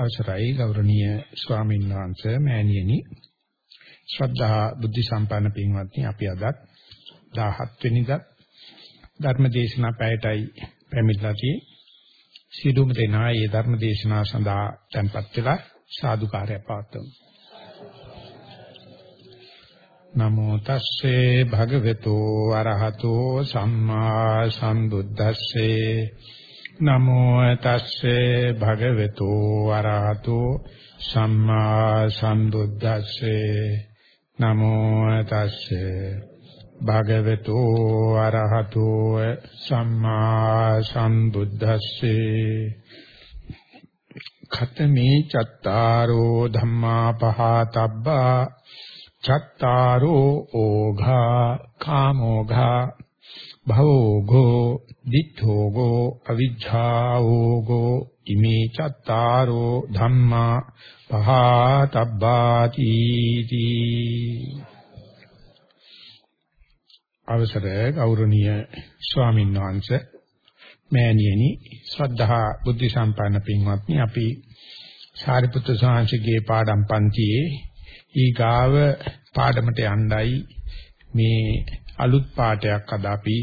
අවසරයි ගෞරවනීය ස්වාමීන් වහන්සේ මෑණියනි. ශ්‍රද්ධා බුද්ධ සම්පන්න පින්වත්නි අපි අද 17 වෙනිදා ධර්ම දේශනා පැයටයි පැමිණලා තියෙන්නේ. සියලුම දෙනා මේ ධර්ම දේශනාව සඳහා tempත් වෙලා සාදුකාරය පවත්වමු. නමෝ තස්සේ භගවතු අරහතෝ සම්මා සම්බුද්දස්සේ නමෝ තස්සේ භගවතු වරහතු සම්මා සම්බුද්දස්සේ. නමෝ තස්සේ භගවතු වරහතු සම්මා සම්බුද්දස්සේ. ඛතමේ චත්තාරෝ ධම්මා පහතබ්බා. චත්තාරෝ ඕඝා කාමෝඝා. භවෝඝෝ දිඨෝගෝ අවිජ්ජාෝගෝ ඉමේ චත්තාරෝ ධම්මා පහතබ්බාති තී. අවසර ගෞරවනීය ස්වාමීන් වහන්සේ. මෑණියනි ශ්‍රද්ධා බුද්ධ සම්පන්න පින්වත්නි අපි සාරිපුත්‍ර සාංශගේ පාඩම් පන්තියේ ඊගාව පාඩමට යණ්ඩයි මේ අලුත් පාඩයක් අද අපි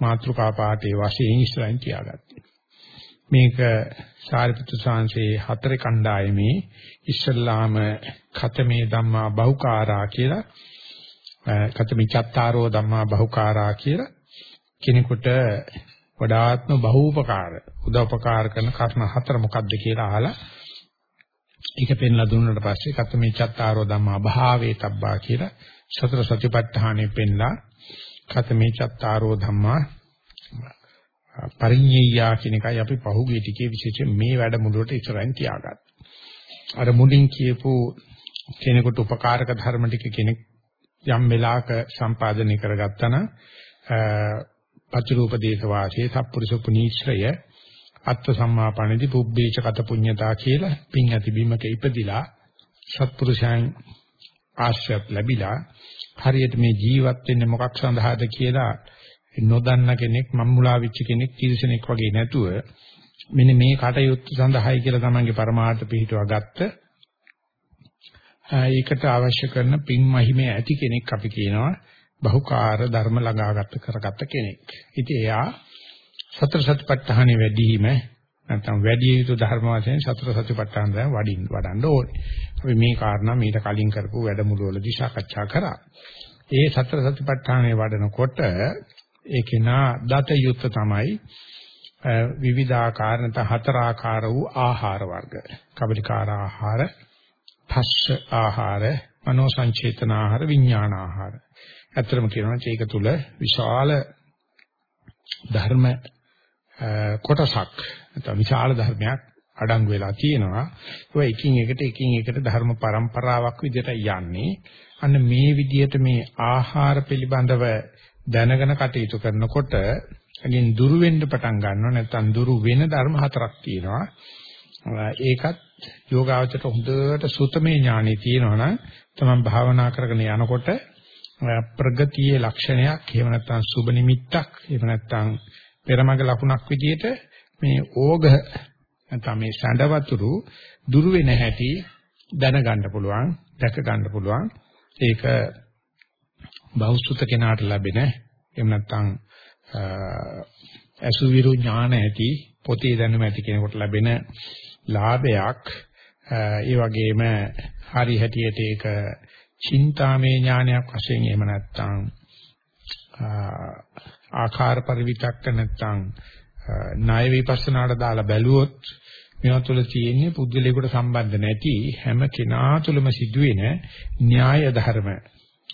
මාත්‍රිකා පාඨයේ වශයෙන් ඉස්සරහින් තියාගත්තා. මේක සාරිපුත්‍ර සාංශේ හතරේ කණ්ඩායමේ ඉස්සල්ලාම ඛතමේ ධම්මා බහුකාරා කියලා ඛතමි චත්තාරෝ ධම්මා බහුකාරා කියලා කෙනෙකුට වඩාත්ම බහූපකාර උදව්පකාර කරන කර්ම හතර මොකක්ද කියලා අහලා ඒක පෙන්ලා දුන්නාට පස්සේ ඛතමි චත්තාරෝ ධම්මා භාවේ තබ්බා කියලා සතර සතිපට්ඨානෙ පෙන්ලා කතමේ චත්තාරෝ ධම්මා පරිඤ්ඤයා කියන එකයි අපි පහුගිය ටිකේ විශේෂයෙන් මේ වැඩමුළුවට ඉස්සරහින් තියාගත්තා. අර මුලින් කියපු කෙනෙකුට උපකාරක ධර්ම ටික කෙනෙක් යම් වෙලාවක සම්පාදනය කරගත්තා නම් පචරූපදේශ වාසයේ සප්පුරුෂ පුනීශ්‍රය අත්ථ සම්මාපණිදි පුබ්බේච කත පුඤ්ඤතා කියලා පින් ඇති බීමක ඉපදිලා සත්පුරුෂයන් ආශ්‍රයත් ලැබිලා හරියට මේ ජීවත් වෙන්නේ මොකක් සඳහාද කියලා නොදන්න කෙනෙක් මම්මුලා වෙච්ච කෙනෙක් තිරසනෙක් වගේ නැතුව මෙන්න මේ කටයුත්ත සඳහායි කියලා තමන්ගේ පරමාර්ථ පිහිටුවා ගත්ත ඒකට අවශ්‍ය කරන පින් මහිමේ ඇති කෙනෙක් අපි කියනවා බහුකාර ධර්ම ළඟාගත කරගත්ත කෙනෙක්. ඉතින් එයා සතර සතිපට්ඨානෙ වැඩිම නැත්නම් වැඩි යුතු ධර්ම වශයෙන් සතර සතිපට්ඨාන දැන් වඩින්න වඩන්න ඕනේ. අපි මේ කාරණා මීට කලින් කරපු වැඩමුළුවලදී සාකච්ඡා කරා. ඒ සතර සතිපට්ඨානේ වඩනකොට ඒකේ නා දත යුත්ත තමයි විවිධාකාර නැත්නම් හතර ආකාර වූ ආහාර වර්ග. කබලිකාර ආහාර, පස්ස ආහාර, මනෝ සංචේතන ආහාර, විඥාන ආහාර. ඇත්තටම කියනවා මේක තුල විශාල ධර්ම කොටසක් නැත්නම් විශාල ධර්මයක් අඩංගු වෙලා තියෙනවා. ඒක එකින් එකට එකින් එකට ධර්ම પરම්පරාවක් විදිහට යන්නේ. අන්න මේ විදිහට මේ ආහාර පිළිබඳව දැනගෙන කටයුතු කරනකොට අගින් දුරු වෙන්න පටන් ගන්නවා නැත්නම් දුරු වෙන ධර්ම හතරක් තියෙනවා. ඒකත් යෝගාවචරයට හොඳට සුතමේ ඥානෙ තියෙනවා නම් තමන් භාවනා කරගෙන යනකොට ප්‍රගතියේ ලක්ෂණයක් එහෙම නැත්නම් සුබ නිමිත්තක් එහෙම නැත්නම් පෙරමග ලකුණක් විදිහට මේ ඕඝ නැත්නම් මේ සඳ වතුරු දුරු වෙන හැටි දැනගන්න පුළුවන් දැක ගන්න පුළුවන්. ඒක බෞද්ධ කෙනාට ලැබෙන එහෙම නැත්නම් අසුවිරු ඥාන ඇති පොතේ දැනුම ඇති කෙනෙකුට ලැබෙන ලාභයක්. ඒ වගේම හරි හැටියට ඒක චින්තාමේ ඥානයක් වශයෙන් එහෙම නැත්නම් ආකාර පරිවිතක්ක නැත්නම් ණය විපස්සනාට දාලා බැලුවොත් මේවා තුළ තියෙන්නේ පුද්ගලයාට සම්බන්ධ නැති හැම කෙනා තුළම සිදුවෙන න්‍යාය ධර්ම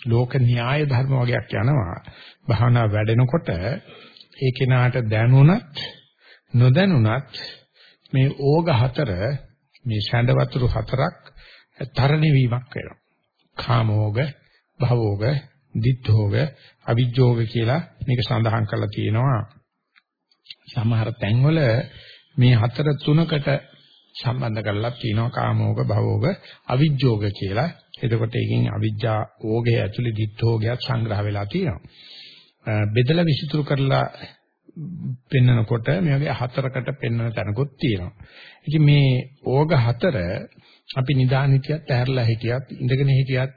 ලෝක න්‍යාය ධර්ම වගේක් යනවා. භාවනා වැඩෙනකොට ඒ කෙනාට දැනුණත් නොදැනුණත් මේ ඕග හතර මේ ඡන්ද වතුරු හතරක් තරණය වීමක් වෙනවා. කාමෝග භවෝග දිත්තෝග අවිජ්ජෝග කියලා මේක සඳහන් කරලා තියෙනවා සමහර තැන්වල මේ හතර තුනකට සම්බන්ධ කරලා තියෙනවා කාමෝග භවෝග අවිජ්ජෝග කියලා. එතකොට ඒකෙන් අවිජ්ජා ඕගය ඇතුලේ දිත්තෝගයක් සංග්‍රහ වෙලා තියෙනවා. බෙදලා විසිතුරු කරලා පෙන්නකොට මේ වගේ හතරකට පෙන්වන තැනකුත් තියෙනවා. ඉතින් මේ ඕග හතර අපි නිදාන හිටියත් ඇහැරලා හිටියත් ඉඳගෙන හිටියත්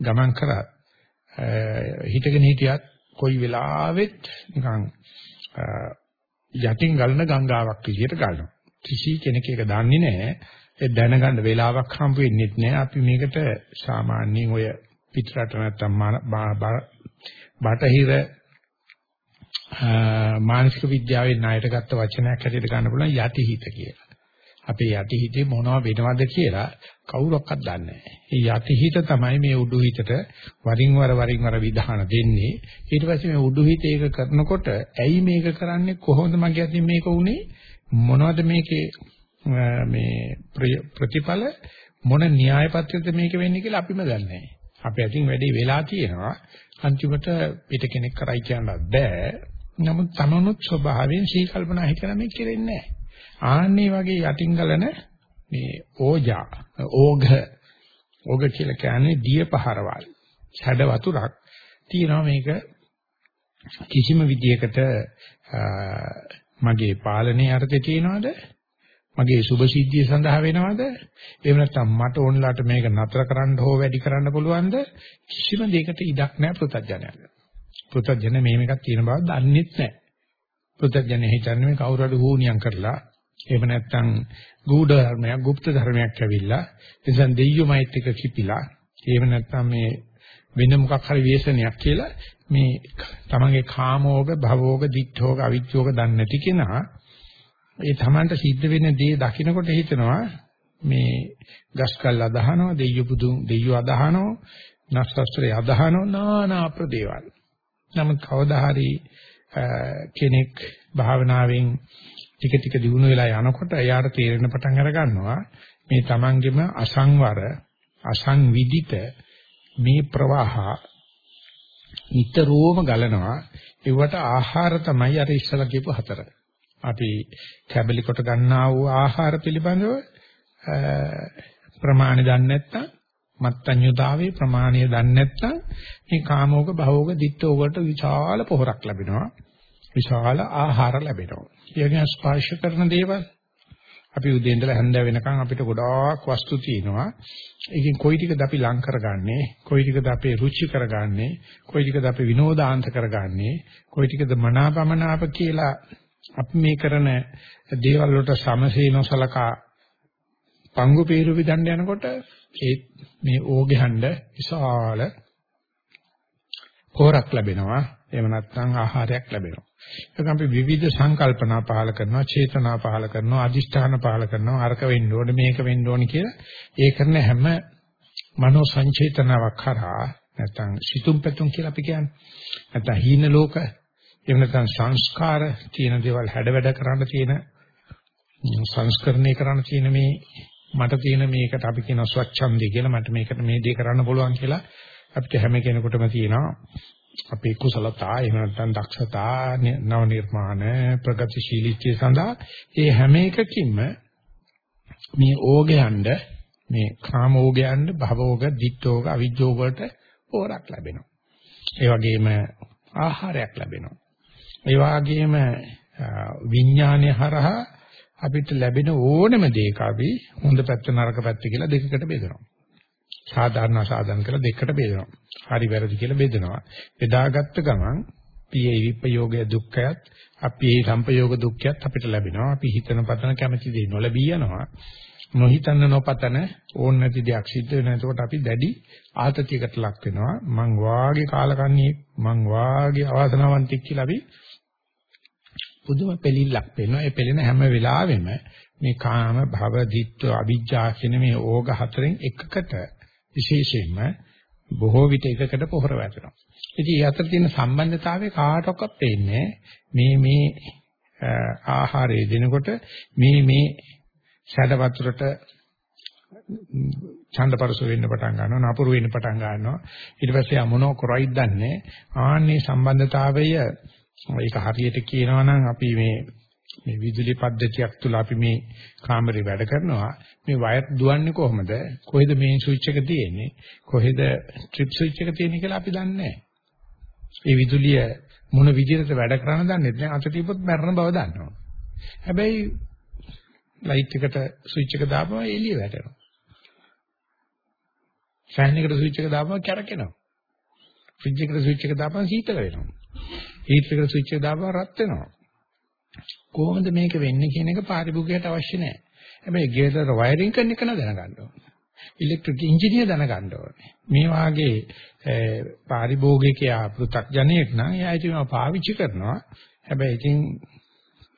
ගමන් කරත් හිටගෙන හිටියත් කොයි වෙලාවෙත් නිකන් යටින් ගලන ගංගාවක් විදියට ගලනවා. කිසි කෙනෙක් ඒක දන්නේ නැහැ. ඒ දැනගන්න වෙලාවක් හම්බ වෙන්නේ නැහැ. අපි මේකට සාමාන්‍යයෙන් ඔය පිටරට නැත්තම් බටහිර මානසික විද්‍යාවේ ණයට ගත්ත වචනයක් හැටියට ගන්න පුළුවන් යටිහිත කියලා. අපේ යටිහිතේ මොනව වෙනවද කියලා කවුරක්වත් දන්නේ නැහැ. මේ යටිහිත තමයි මේ උඩුහිතට වරින් වර වරින් වර විධාන දෙන්නේ. ඊට පස්සේ මේ උඩුහිත ඒක කරනකොට ඇයි මේක කරන්නේ කොහොමද මගේ අතින් මේක උනේ මොනවද මේකේ මේ ප්‍රතිඵල මොන න්‍යාය පත්‍රයද මේක වෙන්නේ කියලා අපිම දන්නේ නැහැ. අපේ අතින් වැඩි වෙලා තියෙනවා. අන්තිමට පිට කෙනෙක් කරයි කියන්නත් බෑ. නමුත් තමනුත් ස්වභාවයෙන් සී කල්පනා හිතන මේ කෙරෙන්නේ නැහැ. ආන්නේ වගේ යටින් ගලන මේ ඕජා ඕඝ ඕඝ කියලා කියන්නේ දිය පහරවල්. ඡඩ වතුරක් තියෙනවා මේක කිසිම විදියකට මගේ පාලනයේ අර්ථය තියනවාද? මගේ සුභ සිද්ධිය සඳහා වෙනවද? එහෙම නැත්නම් මට ඕනලාට මේක නතර කරන්න හෝ වැඩි කරන්න පුළුවන්ද? කිසිම දෙයකට ඉඩක් නැහැ පෘථජ්ජනයට. පෘථජ්ජන මේ මේකක් තියෙන බව දන්නෙත් නැහැ. පෘථජ්ජන හිතන්නේ මේ කවුරු හරි හෝනියම් කරලා එහෙම නැත්නම් ගුඪ ධර්මයක්, গুপ্ত ධර්මයක් ඇවිල්ලා එතෙන් දෙයියොමයිත් එක කිපිලා එහෙම නැත්නම් මේ වෙන මොකක් හරි ව්‍යසනයක් කියලා මේ තමන්ගේ කාමෝග, භවෝග, දික්ඨෝග, අවිච්ඡෝග දන්නේ නැති කෙනා ඒ තමන්ට සිද්ධ වෙන දේ දකිනකොට හිතනවා මේ ගස්කල් අදහනවා, දෙයියෝ බුදුන් දෙයියෝ අදහනවා, නස්සස්ත්‍රය අදහනවා, নানা ප්‍රදේවල්. නමුත් කවදා හරි කෙනෙක් භාවනාවෙන් ටික ටික දිනු වෙලා යනකොට එයාට තේරෙන පටන් අර ගන්නවා මේ Tamanගෙම අසංවර අසංවිදිත මේ ප්‍රවාහ නිතරම ගලනවා ඒවට ආහාර තමයි අර ඉස්සලා කියපු හතර. අපි කැබලි කොට ගන්නා වූ ආහාර පිළිබඳව ප්‍රමාණය දන්නේ නැත්නම් මත්ඤ්‍යතාවේ ප්‍රමාණය දන්නේ නැත්නම් මේ කාමෝග භවෝග ditthෝග වලට විශාල පොහොරක් ලැබෙනවා. විශාල ආහාර ලැබෙනවා. ඊගෙන ස්පර්ශ කරන දේවල් අපි උදේ ඉඳලා හැන්ද වෙනකන් අපිට ගොඩාක් වස්තු තියෙනවා. ඒකෙන් කොයි ටිකද අපි ලං කරගන්නේ? කොයි ටිකද අපේ රුචි කරගන්නේ? කොයි ටිකද අපි විනෝදාන්ත කරගන්නේ? කොයි ටිකද මනාපමනාප කියලා අපි මේ කරන දේවල් වලට සමසේ නොසලකා පංගු peeru විදන්න යනකොට ඒ මේ ඕගෙහඬ විශාල පොරක් ලැබෙනවා. එහෙම නැත්නම් ආහාරයක් ලැබෙනවා. ඒක අපි විවිධ සංකල්පනා පහල කරනවා, චේතනා පහල කරනවා, අදිෂ්ඨාන පහල කරනවා, අරක වෙන්න ඕනේ, මේක වෙන්න ඕනේ කියලා. ඒ කරන හැම මනෝ සංචේතනාවක් කරා නැත්නම් සිතුම් පැතුම් කියලා අපි කියන්නේ. නැත්නම් හීන ලෝක, එහෙම නැත්නම් සංස්කාර තියෙන දේවල් හැඩ වැඩ කරන්න තියෙන සංස්කරණය කරන්න තියෙන මේ මට තියෙන මේකට අපි කියන ස්වච්ඡන්දය කියලා මට මේකට මේ දේ කරන්න පුළුවන් කියලා අපිට හැම කෙනෙකුටම තියෙනවා අපේ කුසලතා එහෙම නැත්නම් දක්ෂතා නව නිර්මාණ ප්‍රගතිශීලීත්වය සඳහා ඒ හැම එකකින්ම මේ ඕගයන්ඩ මේ කාම ඕගයන්ඩ භවෝග දිත්තෝග අවිජ්ජෝග වලට පෝරක් ලැබෙනවා. ඒ වගේම ආහාරයක් ලැබෙනවා. ඒ වගේම විඥානය හරහා අපිට ලැබෙන ඕනම දෙයක අපි හොඳ පැත්ත නරක පැත්ත කියලා දෙකකට බෙදනවා. සාධාරණ අසාධාරණ කියලා දෙකට බෙදනවා. හරි වැරදි කියලා බෙදනවා. බෙදාගත්ත ගමන් පියේ විපයෝගය දුක්ඛයත් අපේ සම්පයෝග දුක්ඛයත් අපිට ලැබෙනවා. අපි හිතන පතන කැමැති දේ නොලැබී යනවා. නොහිතන්න නොපතන ඕන නැති දෙයක් සිද්ධ වෙන. එතකොට අපි දැඩි ආතතියකට ලක් වෙනවා. මං වාගේ කාලකන්ණියෙක් මං වාගේ අවාසනාවන්තෙක් කියලා අපි පුදුම පෙලිල්ලක් වෙනවා. ඒ පෙළෙන හැම වෙලාවෙම මේ කාම භව දිත්ව අවිජ්ජා කියන මේ ඕග හතරෙන් එකකට විශේෂයෙන්ම බොහෝ විට එකකට පොහොර වැටෙනවා. ඉතින් ඒ අතර තියෙන සම්බන්ධතාවය කාටවත් පේන්නේ මේ මේ ආහාරය දෙනකොට මේ මේ ෂඩ වතුරට ඡන්දපරස වෙන්න පටන් ගන්නවා නපුරු වෙන්න පටන් ගන්නවා. ඊට පස්සේ මොනෝ කරයිද දන්නේ ආන්නේ සම්බන්ධතාවය ඒක හරියට කියනවා නම් අපි මේ මේ විදුලි පද්ධතියක් තුල අපි මේ කාමරේ වැඩ කරනවා මේ වයර් දුවන්නේ කොහොමද කොහෙද මේන් ස්විච් එක තියෙන්නේ කොහෙද ට්‍රිප් ස්විච් එක තියෙන්නේ කියලා අපි දන්නේ නැහැ ඒ විදුලිය මොන විදිහට වැඩ කරන දන්නේ නැහැ. අත තියපොත් මැරෙන බව දන්නවා. හැබැයි ලයිට් එකට ස්විච් එක දාපුවම එළිය වැටෙනවා. ෆෑන් එකට ස්විච් එක දාපුවම කැරකෙනවා. ෆ්‍රිජ් එකට ස්විච් එක දාපුවම සීතල වෙනවා. හීටර් එකට ස්විච් එක දාපුවම රත් වෙනවා. කොහොමද මේක වෙන්නේ කියන එක පාරිභෝගිකයට අවශ්‍ය නැහැ. හැබැයි ගේටර් වයරින් කරන එක න දැනගන්න ඕනේ. ඉලෙක්ට්‍රික් ඉංජිනේර දැනගන්න ඕනේ. මේ වාගේ පාරිභෝගිකයා පෘථග්ජනයෙක් නම් එයා ඉතින් පාවිච්චි කරනවා. හැබැයි ඉතින්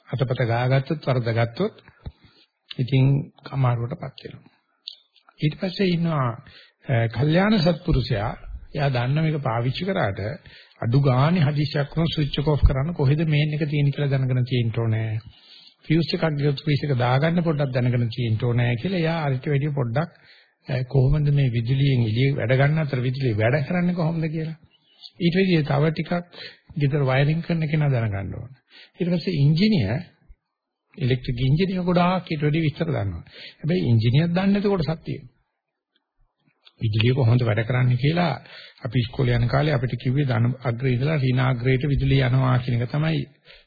අතපත ගාගත්තොත් වරදගත්තොත් ඉතින් කමාරුවටපත් වෙනවා. ඊට පස්සේ ඉන්නවා කල්යාණ සත්පුරුෂයා එයා දන්න මේක පාවිච්චි කරාට අඩු ගානේ හදිස්සියක් වුණොත් ස්විච් එක ඔෆ් කරන්න කොහෙද මේන් එක තියෙන කියලා දැනගෙන තියෙන්න ඕනේ. ෆියුස් එකක් ගියොත් ෆියුස් එක දාගන්න පොඩ්ඩක් දැනගෙන තියෙන්න ඕනේ කියලා එයා අරිට වැඩි පොඩ්ඩක් කොහොමද මේ විදුලියෙන් එළිය වැඩ ගන්න අතර විදුලිය වැඩ කරන්නේ කොහොමද කියලා. ඊට වැඩි තව ටිකක් ගෙදර වයරින් කරන කෙනා දැනගන්න ඕනේ. ඊට පස්සේ ඉංජිනේර් ඉලෙක්ට්‍රික් ඉංජිනේර් ගොඩාක් ඊට වැඩි විස්තර දන්නවා. හැබැයි ඉංජිනේර් දන්නේ නැති කොටසක් තියෙනවා. විදුලිය කොහොමද වැඩ කරන්නේ කියලා අපි ඉස්කෝලේ යන කාලේ අපිට කිව්වේ ධන අග්‍රේ ඉඳලා ඍණ අග්‍රේට විදුලිය යනවා කියන එක තමයි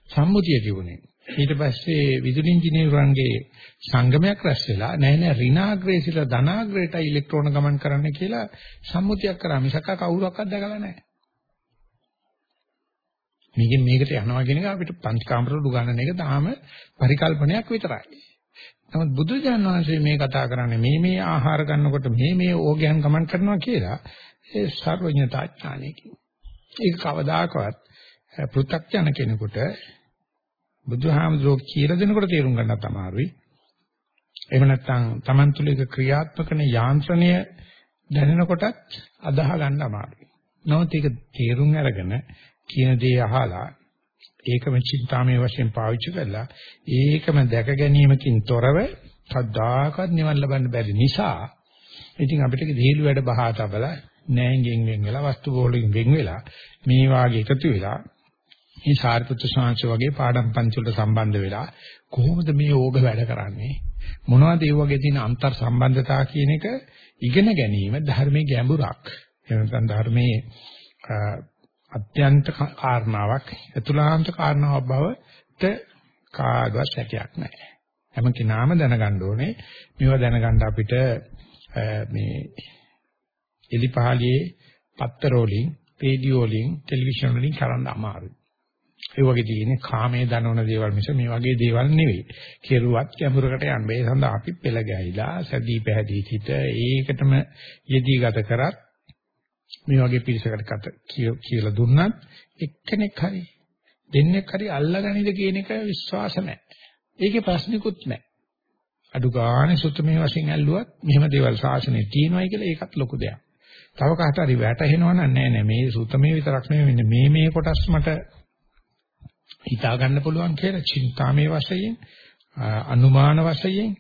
සම්මුතිය තිබුණේ. ඊට පස්සේ විදුලි ඉංජිනේරුවන්ගේ සංගමයක් රැස් වෙලා නෑ නෑ ඍණ අග්‍රේ සිට ධන අග්‍රේට ඉලෙක්ට්‍රෝන ගමන් කරන්න කියලා සම්මුතියක් කරා මිසක කවුරක්වත් දැකලා නෑ. මේකෙන් මේකට යනවා කියන එක අපිට පංච කාමරවල උගන්වන එක තාම පරිකල්පනයක් විතරයි. නමුත් බුදුජාන විශ්වසේ මේ කතා කරන්නේ මේ මේ ආහාර ගන්නකොට මේ මේ ඕගයන් ගමන් කරනවා කියලා ඒ සර්වඥතා ඥානයකින්. ඒක කවදාකවත් පෘථග්ජන කෙනෙකුට බුදුහාමුදුරුවෝ කියලා දෙනකොට තේරුම් ගන්නත් අමාරුයි. එහෙම නැත්නම් Taman තුල එක ක්‍රියාත්මකන යාන්ත්‍රණය දැනෙනකොටත් අදාහ ගන්න අමාරුයි. නමුත් ඒක තේරුම් අරගෙන කියන දේ අහලා ඒකම චින්තාමය වශයෙන් පාවිච්චි කරලා ඒකම දැක ගැනීමකින් තොරව කද්දාකත් නිවන් ලබන්න බැරි නිසා ඉතින් අපිට දීලු වැඩ බහා තබලා නෑංගෙන් වෙන් වෙලා වස්තු බෝලෙන් වෙන් වෙලා මේ වාගේ එකතු වෙලා මේ සාරිපුත්‍ර ශාංශ වගේ පාඩම් පන්ති වලට සම්බන්ධ වෙලා කොහොමද මේ ඕග වැඩ කරන්නේ? මොනවද ඒ වගේ තියෙන අන්තර් සම්බන්ධතා කියන එක ඉගෙන ගැනීම ධර්මයේ ගැඹුරක්. එහෙම නැත්නම් ධර්මයේ අත්‍යන්ත කාරණාවක් අතුලාන්ත කාරණාවක් බවට කාගවත් හැකියාවක් නැහැ. හැම කෙනාම දැනගන්න ඕනේ මේවා දැනගන්න අපිට මේ එලිපහලියේ පත්තර වලින්, රේඩියෝ වලින්, ටෙලිවිෂන් වලින් කරන්න අමාරුයි. ඒ වගේ තියෙන්නේ කාමයේ දනවන දේවල් මිස මේ වගේ දේවල් නෙවෙයි. කෙරුවත් ගැඹුරකට යන්න. ඒ සඳහා අපි පෙළ ගැහිලා සැදී පැහැදී සිට ඒකටම යෙදී ගත කරත් මේ වගේ පිරිසකට කත කියලා දුන්නත් එක්කෙනෙක් හරි දෙන්නෙක් හරි අල්ලගනිද කියන එක විශ්වාස නැහැ. ඒකේ ප්‍රශ්නිකුත් නැහැ. අඩු ගානේ සුත්තමේ වශයෙන් ඇල්ලුවත් මෙහෙම දේවල් ශාසනයේ තියෙනවයි කියලා ඒකත් ලොකු දෙයක්. තව කාට හරි වැටහෙනවා නම් නෑ නෑ මේ සුත්තමේ විතරක් නෙවෙයි මේ මේ කොටස් මට හිතා ගන්න පුළුවන් කියලා චින්තාමේ වශයෙන් අනුමාන වශයෙන්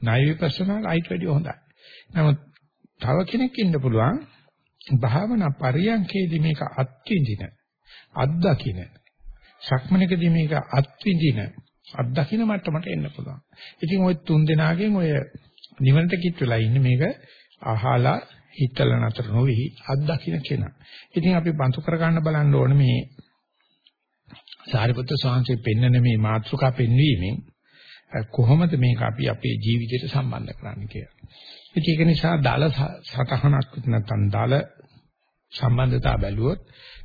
ණය විපස්සනා අයිට වැඩි හොඳයි. නමුත් තව කෙනෙක් ඉන්න පුළුවන් භාවනා පරියන්කේදී මේක අත්විඳින අත්දකින්න සක්මනකදී මේක අත්විඳින අත්දකින්න මට්ටමට එන්න පුළුවන්. ඉතින් ওই තුන් දෙනාගෙන් ඔය නිවනට කිත් වෙලා ඉන්නේ මේක අහලා හිතලා නතර නොවි අත්දකින්න කෙනා. ඉතින් අපි බඳු කර ගන්න බලන්න ඕනේ මේ සාරිපුත්‍ර ස්වාමීන් පෙන්නන මේ මාතෘකා පෙන්වීමෙන් කොහොමද මේක අපි අපේ ජීවිතයට සම්බන්ධ කරන්නේ කියලා. ඒක නිසා දල සතහනක් නැත්නම් දල සම්බන්ධතාව බැලුවොත්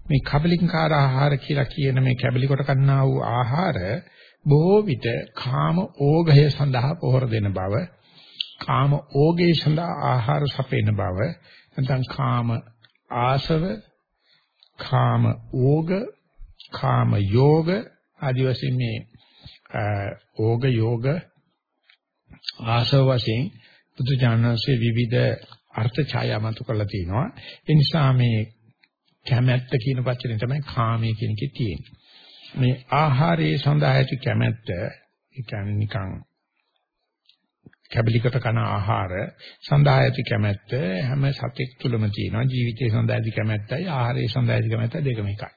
මේ කබලින්කාර ආහාර කියලා කියන මේ කැබලි කොට ගන්නා වූ ආහාර බොහෝ විට කාම ඕඝය සඳහා පොහොර දෙන බව කාම ඕගේ සඳහා ආහාර සපේන බව නැත්නම් කාම ආසව කාම ඕග කාම යෝග ආදි වශයෙන් මේ ඕග යෝග ආසව වශයෙන් බුදු ඥානසේ විවිධ අර්ථ ඡායාමතු කරලා තිනවා. ඒ නිසා මේ කැමැත්ත කියන වචනේ තමයි කාමයේ කියන එකේ තියෙන්නේ. මේ ආහාරයේ සඳහා ඇති කැමැත්ත ඒ කියන්නේ නිකන් කැබලිකට කන ආහාර සඳහා ඇති කැමැත්ත හැම සතෙක් තුළම තියෙනවා ජීවිතයේ සඳහා ඇති කැමැත්තයි ආහාරයේ සඳහා ඇති කැමැත්ත දෙකම එකයි.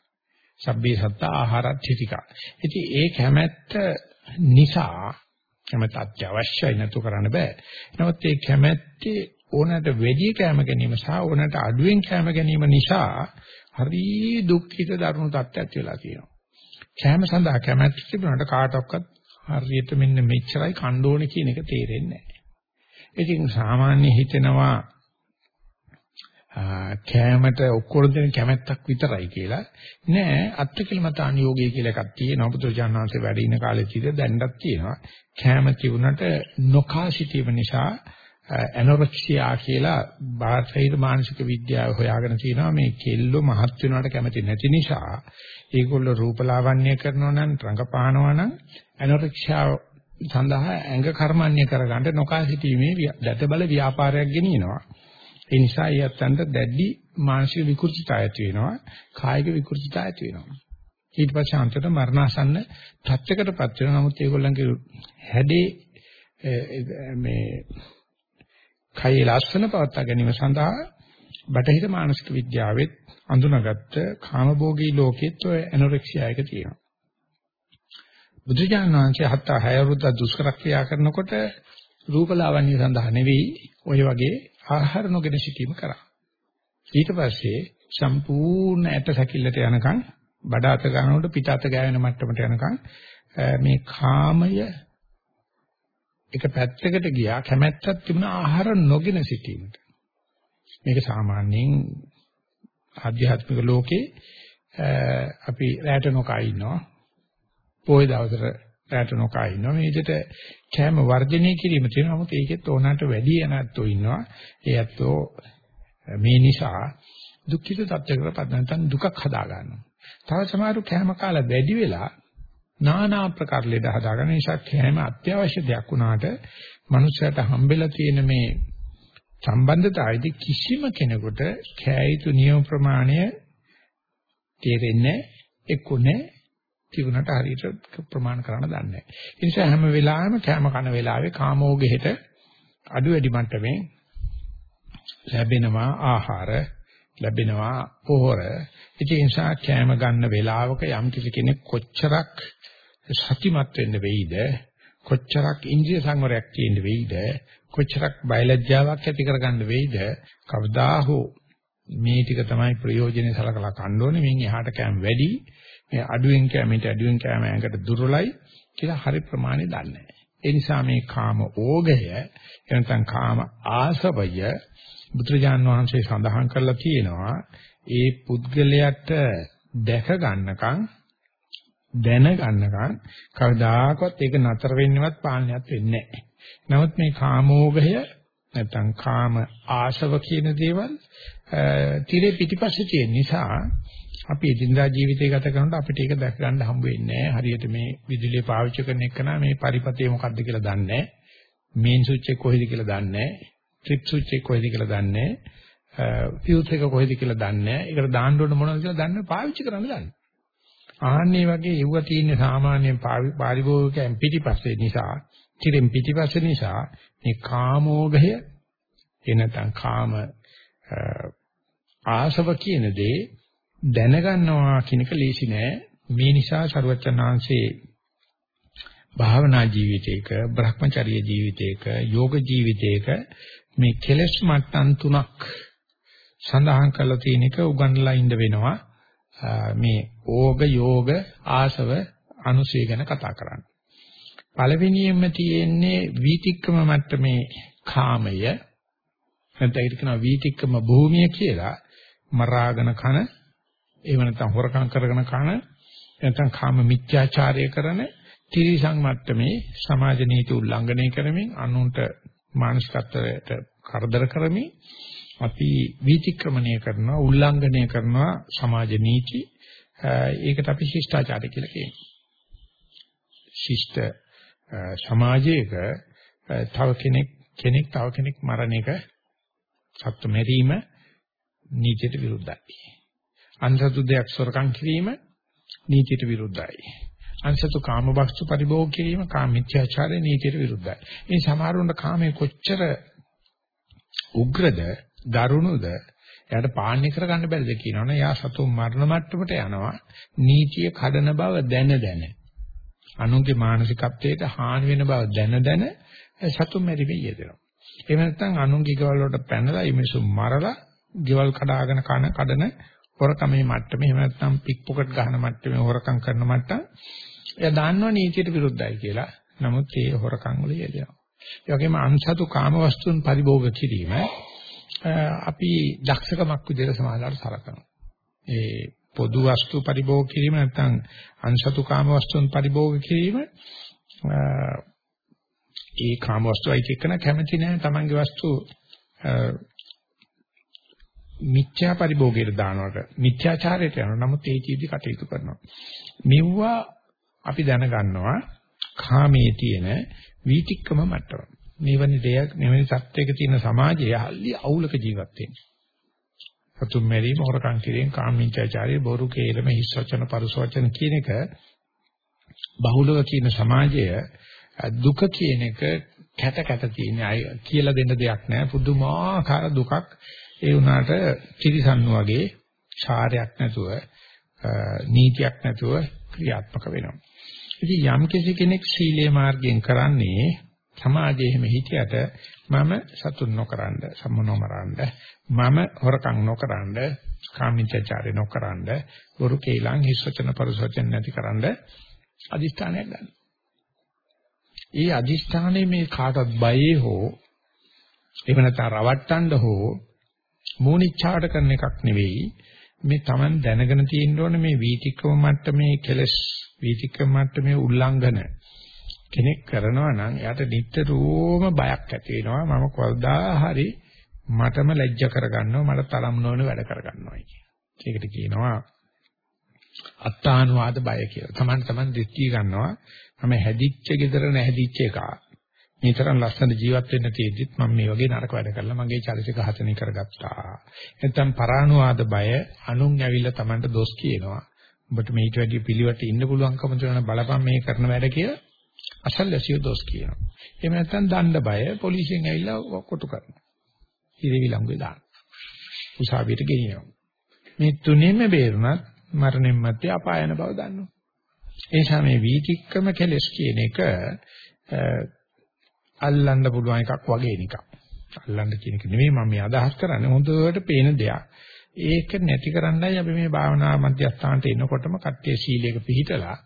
සබ්බේ සත්ත ආහාරත් හිතිකා. ඉතින් ඒ කැමැත්ත නිසා කැමැත්ත අත්‍යවශ්‍යයි නතු කරන්න බෑ. නමුත් ඒ කැමැත්තේ ඕනට වැඩි කැම ගැනීම සහ ඕනට අඩුවෙන් කැම ගැනීම නිසා හරි දුක්ඛිත දරුණු තත්ත්වයක් වෙලා තියෙනවා. කැම සඳහා කැමැත්ත තිබුණාට කාටවත් හරියට මෙන්න මෙච්චරයි කන්න ඕනේ කියන එක තේරෙන්නේ නැහැ. ඉතින් සාමාන්‍ය හිතෙනවා කෑමට ඔක්කොම දෙන කැමැත්තක් විතරයි කියලා. නෑ අත්තිකිලමතාන යෝගය කියලා එකක් තියෙනවා. බුදුරජාණන්සේ වැඩ ඉන කාලේ ඉඳලා දැන්නක් තියෙනවා. කෑම තිබුණට නොකා සිටීම නිසා ඇනොරෙක්සියා කියලා බාහිර මානසික විද්‍යාව හොයාගෙන තියෙනවා මේ කෙල්ලෝ මහත් වෙනවට කැමති නැති නිසා ඒගොල්ලෝ රූපලාවන්‍ය කරනවා නම් රංගපානවා නම් ඇනොරෙක්සියා සඳහා ඇඟ කර්මන්නේ කරගන්න නොකා සිටීමේ දැතබල ව්‍යාපාරයක් ගෙනියනවා. ඒ නිසා යත්තන්ට දැඩි මානසික විකෘතිතාවය ඇති වෙනවා කායික විකෘතිතාවය ඇති වෙනවා ඊට පස්සේ අන්තිමට මරණාසන්න තත්යකටපත් වෙනවා නමුත් ඒගොල්ලන්ගේ හැඩේ මේ කයේ ලස්සන පවත්වා ගැනීම සඳහා බටහිර මානසික විද්‍යාවෙත් අඳුනගත්ත කාමභෝගී ලෝකෙත් ඔය ඇනොරෙක්සියා එක තියෙනවා. බුදුජානක වහන්සේ හත් හය වෘද්ධ දුෂ්කර ක්‍රියා කරනකොට රූපලාවන්‍ය සඳහා නෙවෙයි ඔය වගේ ආහාර නොගෙන සිටීම කරා. ඊට පස්සේ සම්පූර්ණ ඇට සැකිල්ලට යනකම් බඩ අත ගන්නකොට පිට අත ගෑවෙන මට්ටමට යනකම් මේ කාමය එක පැත්තකට ගියා කැමැත්තක් තිබුණා ආහාර නොගෙන සිටීමට. මේක සාමාන්‍යයෙන් ආධ්‍යාත්මික ලෝකේ අපි රැට නොකා ඉන්නවා. පොයේ දවසට රැට නොකා ඉන්නවා. මේ විදිහට කැම වර්ධනය කිරීම තියෙනවා. නමුත් ඒකෙත් ඕනකට වැඩි යනත්තෝ ඉන්නවා. ඒ ඇත්තෝ මේ නිසා දුක්ඛිත තත්ත්වයකට පදනතන් දුකක් හදා ගන්නවා. තව සමහරු කැම කාලා වැඩි වෙලා নানা ආකාර ලෙඩ හදාගන්න නිසා කැම අත්‍යවශ්‍ය දෙයක් වුණාට මනුස්සයට හම්බෙලා තියෙන මේ සම්බන්ධතාවයේදී කිසිම කෙනෙකුට කැයිතු නියම ප්‍රමාණය තේරෙන්නේ එක්කුනේ තිබුණට හරියට ප්‍රමාණ කරන්න දන්නේ නැහැ. ඒ නිසා හැම වෙලාවෙම කැම කන වෙලාවේ කාමෝගෙහෙට අඩු වැඩි මට්ටමේ ලැබෙනවා ආහාර ලැබෙනවා පොහොර. ඒ නිසා කැම ගන්න වෙලාවක යම් කිසි කෙනෙක් කොච්චරක් සතිමත් වෙන්න වෙයිද කොච්චරක් ඉන්ද්‍රිය සංවරයක් තියෙන්න වෙයිද කොච්චරක් බයලජ්ජාවක් ඇති කරගන්න වෙයිද කවදා හෝ මේ ටික තමයි ප්‍රයෝජනේ සලකලා කන්න ඕනේ මින් එහාට කැම වැඩි මේ අඩුවෙන් කැමෙට අඩුවෙන් කැම ඇඟට දුර්වලයි කියලා හරි ප්‍රමාණය දන්නේ ඒ නිසා මේ කාම ඕගය එනතන් කාම ආසවය බුදුරජාන් වහන්සේ සඳහන් කරලා තියෙනවා ඒ පුද්ගලයාට දැක ගන්නකම් දැන ගන්නකම් කවදාකවත් ඒක නතර වෙන්නවත් පාලනයක් වෙන්නේ නැහැ. නමුත් මේ කාමෝගය නැත්නම් කාම ආශව කියන දේවල් tire පිටිපස්සේ තියෙන නිසා අපි එදිනදා ජීවිතය ගත කරනකොට අපිට ඒක දැක ගන්න හම්බ වෙන්නේ නැහැ. හරියට මේ විදුලිය පාවිච්චි කරන එක නා මේ පරිපතේ මොකද්ද කියලා දන්නේ නැහැ. මේන් ස්විච් එක කොහෙද කියලා දන්නේ නැහැ. ට්‍රිප් ස්විච් එක කොහෙද කියලා දන්නේ නැහැ. ෆියුස් එක කොහෙද කියලා දන්නේ නැහැ. ඒකට දාන්න ඕන මොනවද කියලා දන්නේ පාවිච්චි කරන්න දන්නේ. ආන්නේ වගේ යුව තියෙන සාමාන්‍ය පාරිභෝගිකයන් පිටිපස්සේ නිසා, කිරින් පිටිපස්සේ නිසා මේ කාමෝගය එනතන් කාම ආශව කියන දේ දැනගන්නවා කියන එක ලේසි නෑ. මේ නිසා ਸਰවචනාංශේ භාවනා ජීවිතයක, Brahmacharya ජීවිතයක, යෝග ජීවිතයක මේ කෙලෙස් මට්ටම් තුනක් සඳහන් කරලා තියෙන එක උගන්ලා ඉඳ වෙනවා. මේ ඕග යෝග ආසව අනුසය ගැන කතා කරන්නේ. පළවෙනියෙන්ම තියෙන්නේ වීතික්කම මට්ටමේ කාමය නැත්නම් ඒක කියනවා වීතික්කම භූමිය කියලා මරාගෙන කන එහෙම නැත්නම් හොරකම් කරගෙන කන නැත්නම් කාම මිත්‍යාචාරය කරන තිරිසං මට්ටමේ සමාජ නීති උල්ලංඝනය කරමින් අනුන්ට මානසිකත්වයට කරදර කරමින් අපි වීතික්‍රමණය කරනවා උල්ලංඝනය කරනවා සමාජ නීති. ඒකට අපි ශිෂ්ටාචාරය කියලා කියනවා. ශිෂ්ට සමාජයක තව කෙනෙක් කෙනෙක් තව කෙනෙක් මරණ එක සත්තු මෙරීම නීතියට විරුද්ධයි. අන්සතු දෙයක් සොරකම් කිරීම නීතියට විරුද්ධයි. අන්සතු කාමවස්තු පරිභෝග කිරීම කාමීත්‍යාචාරය නීතියට විරුද්ධයි. මේ සමහරවොන්ට කාමයේ කොච්චර උග්‍රද දරුණුද එයාට පාලනය කරගන්න බැරිද කියනවනේ. එයා සතුන් මරණ මට්ටමට යනවා. නීතිය කඩන බව දැන දැන. අනුන්ගේ මානසිකත්වයට හානි වෙන බව දැන දැන සතුන් මැරීමේ යෙදෙනවා. එහෙම නැත්නම් අනුන්ගේ ගෙවල් වලට පැනලා ඉමිසු මරලා ගෙවල් කඩාගෙන කන කඩන හොරකමේ මට්ටමේ එහෙම නැත්නම් පික් පොකට් ගහන මට්ටමේ හොරකම් කරන මට්ටම එයා දන්නවා නීතියට විරුද්ධයි කියලා. නමුත් ඒ හොරකම් වල යෙදෙනවා. ඒ වගේම අන්සතු කාමවස්තුන් පරිභෝග කිරීම අපි දක්ෂකමක් විදිහට සමාජාට සලකනවා. ඒ පොදු වස්තු පරිභෝග කිරීම නැත්නම් අන්සතු කාමවස්තුන් පරිභෝග කිරීම ඒ කාමවස්තුයි එක්කන කැමති නැහැ තමන්ගේ වස්තු මිත්‍යා පරිභෝගයට දානවට මිත්‍යාචාරයට යනවා. නමුත් ඒ චීදි කටයුතු කරනවා. මෙව්වා අපි දැනගන්නවා කාමයේ තියෙන වීතික්කම මට්ටම. මෙවැනි දෙයක් මෙවැනි සත්‍යයක තියෙන සමාජයේ හල්ලි අවුලක ජීවත් වෙන්නේ. සතුම් මෙරීම හොරකම් කිරීම කාමීච්ඡාචාරය බොරු කේලම හිස් වචන පරුස වචන කියන එක බහුලව කියන සමාජය දුක කියන එක කැට කැට තියෙන අය කියලා දෙන්න දෙයක් නැහැ පුදුමාකාර දුකක් ඒ වුණාට ත්‍රිසන්නු වගේ ඡාරයක් නැතුව නීතියක් නැතුව ක්‍රියාත්මක වෙනවා. ඉතින් යම් කෙනෙක් සීලේ මාර්ගයෙන් කරන්නේ සමාජයේ එහෙම හිටියට මම සතුන් නොකරනද සම්මනෝමරනද මම හොරකම් නොකරනද කාමීච්ඡාචාරය නොකරනද වරු කේලං හිස්වචන පරිසවචන නැතිකරනද අදිස්ථානයක් ගන්න. ඒ අදිස්ථානයේ මේ කාටවත් බයේ හෝ එහෙම නැත්නම් රවට්ටන්න හෝ මූණිච්චාට කරන එකක් නෙවෙයි මේ Taman දැනගෙන තියෙන්න ඕනේ මේ වීතික්‍රම මට්ටමේ කෙලස් වීතික්‍රම මට්ටමේ උල්ලංඝන කෙනෙක් කරනවා නම් එයාට නිතරම බයක් ඇති වෙනවා මම කවදා හරි මටම ලැජ්ජ කරගන්නවා මට තරම් නොවන වැඩ කරගන්නවා කියන. ඒකට කියනවා අත්තානුවාද බය කියලා. Taman taman දෘෂ්ටි ගන්නවා මම හැදිච්ච gedara නැහැදිච්ච එක. මේ තරම් ලස්සන ජීවත් වෙන්න තියෙද්දිත් මම මේ වගේ නරක වැඩ කරලා මගේ චරිත ඝාතනය කරගත්තා. නැත්නම් පරානුවාද බය අනුන් ඇවිල්ලා Tamanට දොස් කියනවා. ඔබට මේට වැඩි පිළිවෙට ඉන්න පුළුවන්කම තියෙන බලපන් මේ කරන වැඩ කියලා අසල්වැසිය දොස් කියනවා. එහෙම නැත්නම් දණ්ඩ බය පොලිසියෙන් ඇවිල්ලා කොටු කරනවා. ඉරේ විලංගුවේ දාන. උසාවියට ගෙනියනවා. මේ තුනෙන්ම බේරුණත් මරණයන් මැත්තේ අපායන බව දන්නවා. ඒ නිසා මේ වීතික්කම කෙලස් කියන එක අල්ලන්න පුළුවන් එකක් වගේ නිකන්. අල්ලන්න කියන එක නෙමෙයි මම මේ අදහස් කරන්නේ හොඳට පේන දෙයක්. ඒක නැති කරන්නයි අපි මේ භාවනා මධ්‍යස්ථානට එනකොටම කට්ටිය සීලයක පිළිහිටලා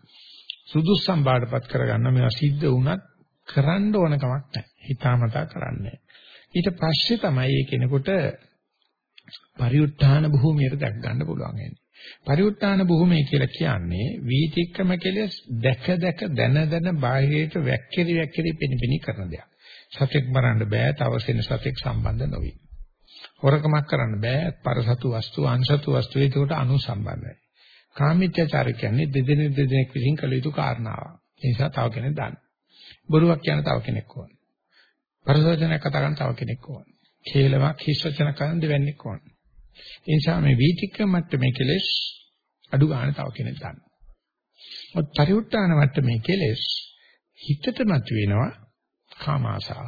සුදුස්සම් බාඩපත් කරගන්න මේවා සිද්ධ වුණත් කරන්න ඕන කමක් නැහැ. හිතාමතා කරන්නේ. ඊට පස්සේ තමයි මේ කෙනෙකුට පරිඋත්ථාන භූමියට දැක් ගන්න පුළුවන් වෙන්නේ. පරිඋත්ථාන භූමිය කියලා කියන්නේ වීතික්කම කෙලස් දැක දැක දන දන බාහිරයට වැක්කිරි වැක්කිරි පිනිපිනි කරන දෙයක්. සතෙක් මරන්න බෑ තවසෙන සතෙක් සම්බන්ධ නොවි. හොරකමක් කරන්න බෑ පරසතු වස්තු අංශතු වස්තු ඒකට අනු සම්බන්ධයි. කාමීත්‍යචාර කියන්නේ දෙදෙනෙක් දෙදෙනෙක් විසින් කළ යුතු කාරණාවක්. ඒ නිසා තව කෙනෙක් දාන්න. බොරුවක් කියන තව කෙනෙක් ඕන. පරසවචනයක් කතා කරන තව කෙනෙක් ඕන. කේලමක් හිස් වචන කරන දෙවන්නේක් ඕන. ඒ නිසා මේ වීතික්‍රම මට්ටමේ කෙලෙස් අඩු ගන්න තව කෙනෙක් ගන්න. ඔත් පරිඋත්තාන මට්ටමේ කෙලෙස් හිතට මතුවෙනවා කාම ආසාව.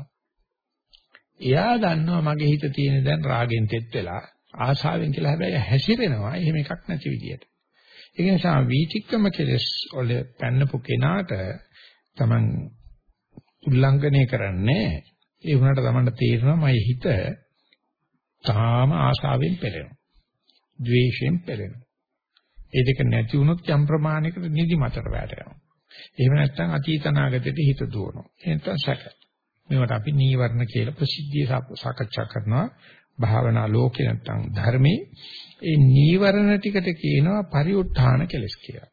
එයා දන්නවා මගේ හිත තියෙන දැන් රාගෙන් තෙත් වෙලා ආශාවෙන් කියලා හැබැයි හැසිරෙනවා එහෙම එකක් නැති විදියට. ඒ නිසා වීතික්‍රම කෙලෙස් වල පැන්නපු කෙනාට Taman උල්ලංඝනය කරන්නේ ඒ වුණාට Tamanට තේරෙනවා මගේ හිත තාම ආශාවෙන් පෙළෙනවා. ද්වේෂයෙන් පෙළෙනවා. ඒ දෙක නැති වුණොත් යම් ප්‍රමාණයකට නිදි මතට වැටෙනවා. එහෙම නැත්නම් අතීත නාගතයට හිත දුවනවා. එතන සැක. මේවට අපි නීවරණ කියලා ප්‍රසිද්ධිය සාකච්ඡා කරනවා. භාවනා ලෝකේ නැත්නම් ධර්මයේ ඒ නීවරණ ටිකට කියනවා පරිඋත්ථාන කෙලස් කියලා.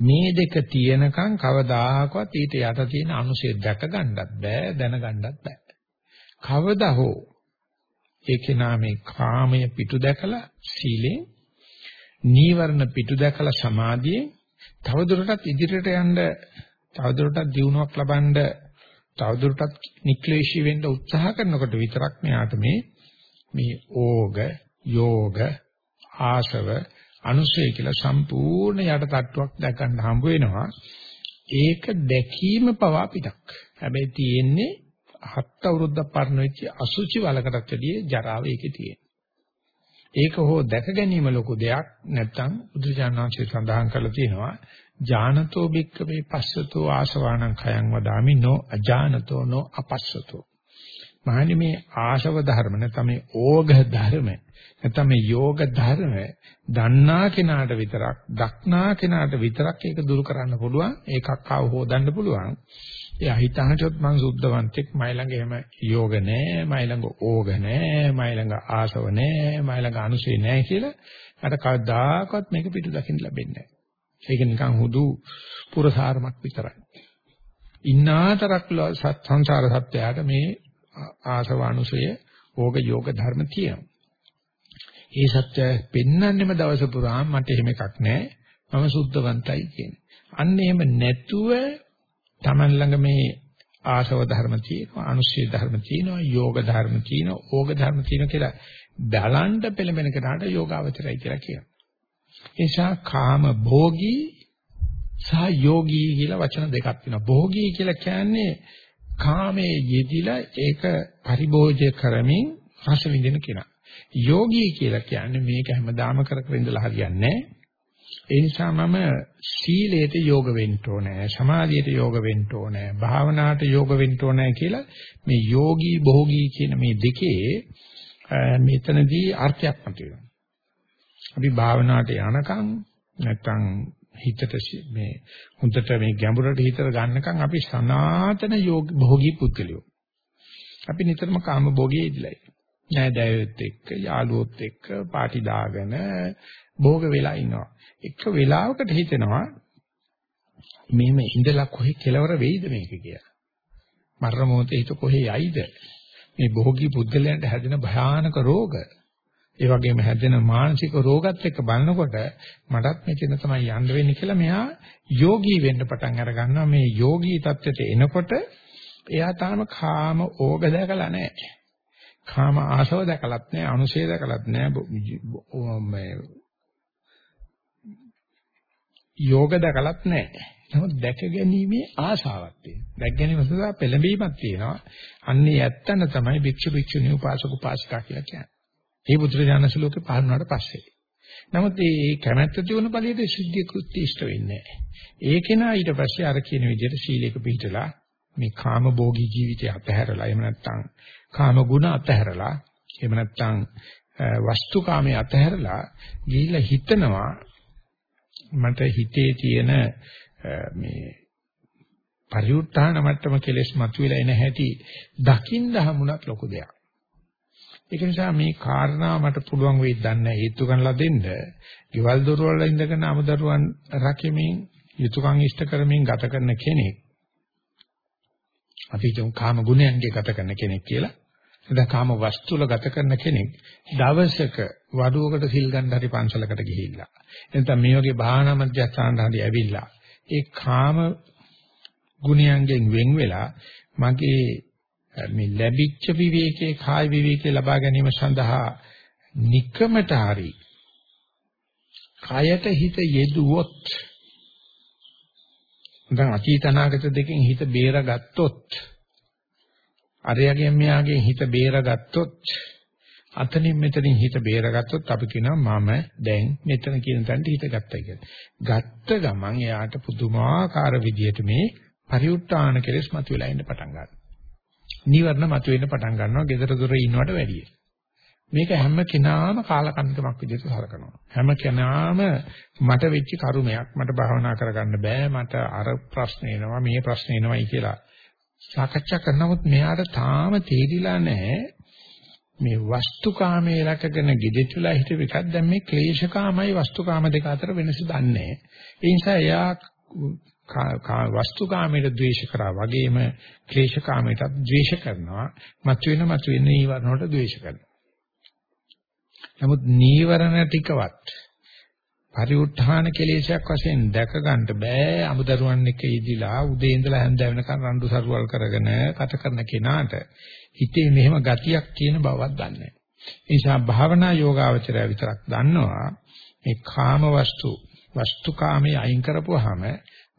මේ දෙක තියෙනකන් කවදාහකවත් ඊට යට තියෙන අනුසය දැක ගන්නත් බෑ දැනගන්නත් බෑ. කවදා හෝ ඒකේ නාමේ කාමය පිටු දැකලා සීලෙන් නීවරණ පිටු දැකලා සමාධියෙන් තවදුරටත් ඉදිරියට යන්න තවදුරටත් දියුණුවක් ලබන්න තවදුරටත් නික්ලේශී වෙන්න උත්සාහ කරනකොට විතරක් මෙයාට මේ මේ ඕග යෝග ආශව අනුසය කියලා සම්පූර්ණ යට තට්ටුවක් දැකන්න හම්බ වෙනවා. ඒක දැකීම පවා පිටක්. හැබැයි තියෙන්නේ හත් අවුරුද්දක් පරණ වෙච්ච අසුචි වලකටත් වැඩිය ජරාව ඒකේ තියෙන. ඒක හෝ දැක ගැනීම ලොකු දෙයක් නැත්නම් බුදුජානනාංශය සඳහන් කරලා තියෙනවා ඥානතෝ භික්කවේ පස්සතෝ ආසවාණං khයං වදාමි නෝ අජානතෝ නෝ අපස්සතෝ මහනි මේ ආශව ධර්ම නැත්නම් මේ ඕඝ ධර්ම නැත්නම් මේ යෝග ධර්ම දන්නා කෙනාට විතරක් දක්නා කෙනාට විතරක් ඒක දුරු කරන්න පුළුවන් ඒකක් ආව හොදන්න පුළුවන් එයා හිතහටත් මං සුද්ධවන්තෙක් මයි ළඟ එහෙම යෝග නැහැ මයි ළඟ ඕග නැහැ මයි ළඟ ආසව නැහැ මයි ළඟ අනුසය නැහැ කියලා අර කවදාකවත් මේක පිටු දකින්න ලැබෙන්නේ නැහැ ඒක නිකන් හුදු පුරසාරමක් විතරයි. ඉන්නාතරක් සංසාර සත්‍යයට මේ ආසව අනුසය ඕග යෝග ධර්ම තියෙනවා. ඒ සත්‍ය පෙන්වන්නෙම දවස පුරාම මට එහෙම එකක් නැහැ මම සුද්ධවන්තයි කියන්නේ. අන්න එහෙම නැතුව Taman ළඟ මේ ආශව ධර්ම තියෙනවා, අනුශීල ධර්ම තියෙනවා, යෝග ධර්ම තියෙනවා, ඕග ධර්ම තියෙනවා කියලා බලන්න පෙළඹෙන කෙනාට යෝගාවචරයි කියලා කියනවා. ඒ නිසා කාම භෝගී සහ යෝගී කියලා වචන දෙකක් තියෙනවා. භෝගී කියලා කියන්නේ කාමයේ යෙදිලා ඒක පරිභෝජය කරමින් රස විඳින කෙනා. යෝගී කියලා කියන්නේ මේක හැමදාම කර කර ඉඳලා හරියන්නේ නැහැ. ඒ නිසා මම සීලයට යෝග වෙන්න ඕනේ, සමාධියට යෝග වෙන්න ඕනේ, භාවනාවට යෝග වෙන්න ඕනේ කියලා මේ යෝගී භෝගී කියන මේ දෙකේ මෙතනදී අර්ථයක් මතුවෙනවා. අපි භාවනාවට යනකම් නැත්තම් හිතට මේ හොඳට මේ ගැඹුරට හිතට ගන්නකම් අපි සනාතන යෝග භෝගී පුද්ගලයෝ. අපි නිතරම කාම භෝගී ඉදලයි. නෑදෑයොත් එක්ක යාළුවොත් එක්ක පාටි දාගෙන භෝග වෙලා ඉන්නවා. එක වෙලාවකට හිතෙනවා මෙහෙම ඉඳලා කොහේ කෙලවර වෙයිද මේක කියලා. මරණ මොහොතේ හිත කොහේ යයිද? මේ භෝගී පුද්ගලයන්ට හැදෙන භයානක රෝග. ඒ වගේම හැදෙන මානසික රෝගත් එක්ක බලනකොට මටත් මෙතන තමයි යන්න වෙන්නේ කියලා මෙහා යෝගී වෙන්න පටන් අර ගන්නවා. මේ යෝගී தත්වෙට එනකොට එයා තාම කාම ඕග දැකලා නැහැ. කාම ආශව දැකලත් නැහැ, අනුශේ දැකලත් නැහැ, යෝග දැකලත් නැහැ. නමුත් දැක ගැනීමේ ආශාවක් තියෙනවා. දැක ගැනීම සඳහා පෙළඹීමක් තියෙනවා. අන්නේ ඇත්තන තමයි භික්ෂු භික්ෂුණී උපාසක උපාසිකා කියලා කියන්නේ. මේ බුදුරජාණන් ශ්ලෝකේ පහළ වුණාට පස්සේ. නමුත් මේ කැමැත්ත තියුණු ඵලයේ සිද්ධිය කෘත්‍ය ඉෂ්ට වෙන්නේ නැහැ. ඒකේනා ඊට පස්සේ අර කියන විදිහට සීලයක පිළිතලා මේ කාම භෝගී ජීවිතය අතහැරලා එහෙම නැත්නම් කාම ගුණ අතහැරලා එහෙම නැත්නම් වස්තුකාමයේ අතහැරලා ගිහිල්ලා හිතනවා මට හිතේ තියෙන මේ පරිඋත්ථාන මට්ටම කෙලෙස් මතුවලා එන හැටි දකින්න හමුණත් ලොකු දෙයක්. ඒක නිසා මේ කාරණා මට පුළුවන් වෙයි දන්නේ හේතු ගන්නලා දෙන්න. ගෙවල් දොරවල් ඉඳගෙන අමුදරුවන් රකිමින් යුතුයකම් ඉෂ්ට කරමින් ගත කරන කෙනෙක්. අපි කියමු කාම ගුණයන්ගේ ගත කරන කෙනෙක් කියලා. එදා කාම වස්තුල ගත කරන කෙනෙක් දවසක වඩුවකට සිල් ගන්න හරි පන්සලකට ගිහිල්ලා. එතන මේ වගේ භාවනා මධ්‍යස්ථානට හරි ඇවිල්ලා ඒ කාම ගුණයන්ගෙන් වෙන් වෙලා මගේ මේ ලැබිච්ච විවේකයේ කාය විවේකයේ ලබා ගැනීම සඳහා নিকමට හරි කයට හිත යෙදුවොත් දැන් අතීත අනාගත දෙකෙන් හිත බේරගත්තොත් අරයගෙන් මෙයාගෙන් හිත බේරගත්තොත් අතනින් මෙතනින් හිත බේරගත්තොත් අපි කියනවා මම දැන් මෙතන කියන තැනට හිත ගත්තයි කියලා. ගත්ත ගමන් එයාට පුදුමාකාර විදියට මේ පරිඋත් ทาน කෙලස් මතුවලා ඉන්න පටන් ගන්නවා. නිවර්ණ මතුවෙන්න පටන් ගන්නවා gedara dore ඉන්නවට වැඩිය. මේක හැම කෙනාම කාලකන්නිකමක් විදිහට සලකනවා. හැම කෙනාම මට වෙච්ච කරුමයක් මට භාවනා කරගන්න බෑ මට අර ප්‍රශ්න එනවා මේ ප්‍රශ්න එනවායි කියලා සාකච්ඡා කරනමුත් මෙයාට තාම තේරිලා නැහැ. මේ වස්තුකාමයේ රැකගෙන gedetula හිටව එකක් දැන් මේ ක්ලේශකාමයි වස්තුකාම දෙක අතර වෙනස දන්නේ ඒ නිසා එයා වස්තුකාමයට ද්වේෂ කරා වගේම ක්ලේශකාමයටත් ද්වේෂ කරනවා. මතුවෙන මතුවෙන නීවරණ වලට ද්වේෂ කරනවා. නමුත් නීවරණ ටිකවත් පරිඋත්ථාන කෙලෙසයක් වශයෙන් දැක ගන්න බෑ අමුදරුවන් එක්ක ඉදිලා උදේ ඉඳලා හැන්ද වෙනකන් රණ්ඩු සරුවල් කරගෙන කත කරන කෙනාට හිතේ මෙහෙම ගතියක් තියෙන බවක් දන්නේ නැහැ. ඒ නිසා භාවනා යෝගාවචරය විතරක් දන්නවා මේ කාම වස්තු වස්තු කාමයේ අයින් කරපුවාම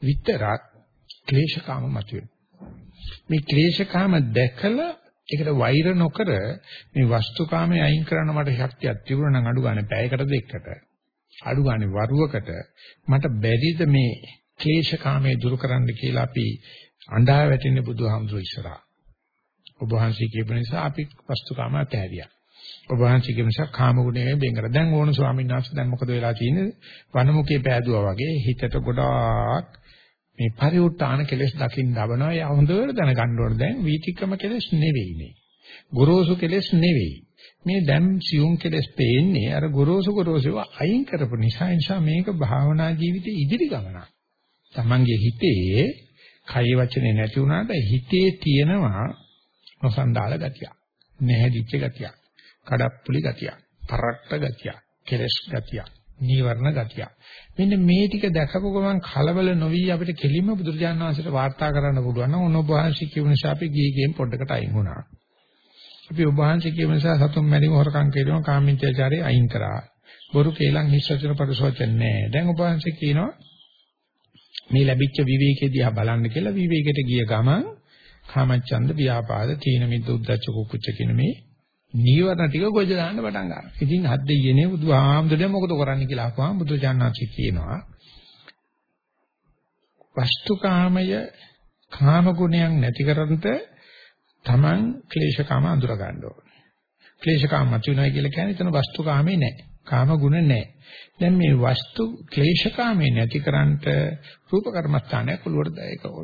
විතරක් ක්ලේශකාම මතුවෙන. මේ ක්ලේශකාම දැකලා ඒකට වෛර නොකර මේ වස්තු කාමයේ අයින් කරන්න මට ශක්තියක් තිබුණා නම් අඩු ගන්න පැයකට දෙකකට අඩු ගානේ වරුවකට මට බැරිද මේ ක්ලේශකාමයේ දුරු කරන්න කියලා අපි අඬා වැටෙන්නේ බුදුහාමුදුරු ඉස්සරහා. ඔබ වහන්සේ කියපු නිසා අපි වස්තුකාම අතහැරියා. ඔබ වහන්සේ කියපු නිසා කාම ගුණයෙන් බෙන් කර. දැන් ඕන ස්වාමීන් වහන්සේ දැන් මොකද වෙලා තියෙන්නේ? වනමුකේ පෑදුවා වගේ හිතට ගොඩාක් මේ පරිඋත්තාන කෙලෙස් දකින්න දබනවා. ඒ හොඳට දැනගන්න ඕන දැන් වීතික්‍රම කෙලෙස් නෙවෙයිනේ. ගොරෝසු කෙලෙස් නෙවෙයි. මේ දැන් සියුම් කෙලෙස් පේන්නේ අර ගොරෝසු ගොරෝසුව අයින් කරපු නිසා නිසා මේක භාවනා ජීවිතේ ඉදිරි ගමනක්. Tamange හිතේ කය වචනේ නැති වුණාට හිතේ තියෙනවා නොසන්ඩාල ගතිය. නැහැදිච්ච ගතිය. කඩප්පුලි ගතිය. පරට්ට ගතිය. කෙලස් ගතිය. නීවරණ ගතිය. මෙන්න මේ ටික දැකපු ගමන් කලබල නොවි අපිට කෙලින්ම බුදුරජාණන් වහන්සේට වාර්තා කරන්න පුළුවන් නම් ඔන්න ඔබ වහන්සේ කියු නිසා අපි ගිහි ගෙම් පොඩ්ඩකට අයින් වුණා. අපි ඔබ වහන්සේ කියු නිසා සතුම් මැරීම හොරකම් කිරීම කාමීත්‍යචාරය අයින් කරා. බොරු කේලම් හිස් වචන පරිසවචන නෑ. දැන් ඔබ වහන්සේ කියනවා මේ ලැබිච්ච විවේකයේ දිහා බලන්න කියලා විවේකයට ගිය ගමන් කාමච්ඡන්ද ව්‍යාපාද තීන මිද්ද උද්දච්ච කුකුච්ච කියන මේ නීවරණ ටික ගොජ දාන්න පටන් ගන්නවා. ඉතින් හත් දෙයියනේ බුදුහාමුදුරනේ මොකද කරන්නේ කියලා අහපුවාම බුදුජානනාචි කියනවා. වස්තුකාමය කාම ගුණයන් නැති කරන්ට Taman ක්ලේශකාම අඳුර ගන්න ඕනේ. ක්ලේශකාම මතුවෙනවා කියලා කියන්නේ එතන වස්තුකාමේ නැහැ. කාම ගුණ නැහැ. දැන් මේ වස්තු ක්ලේශකාමේ නැතිකරන්ට රූප කර්මස්ථානයක් ඔළුවට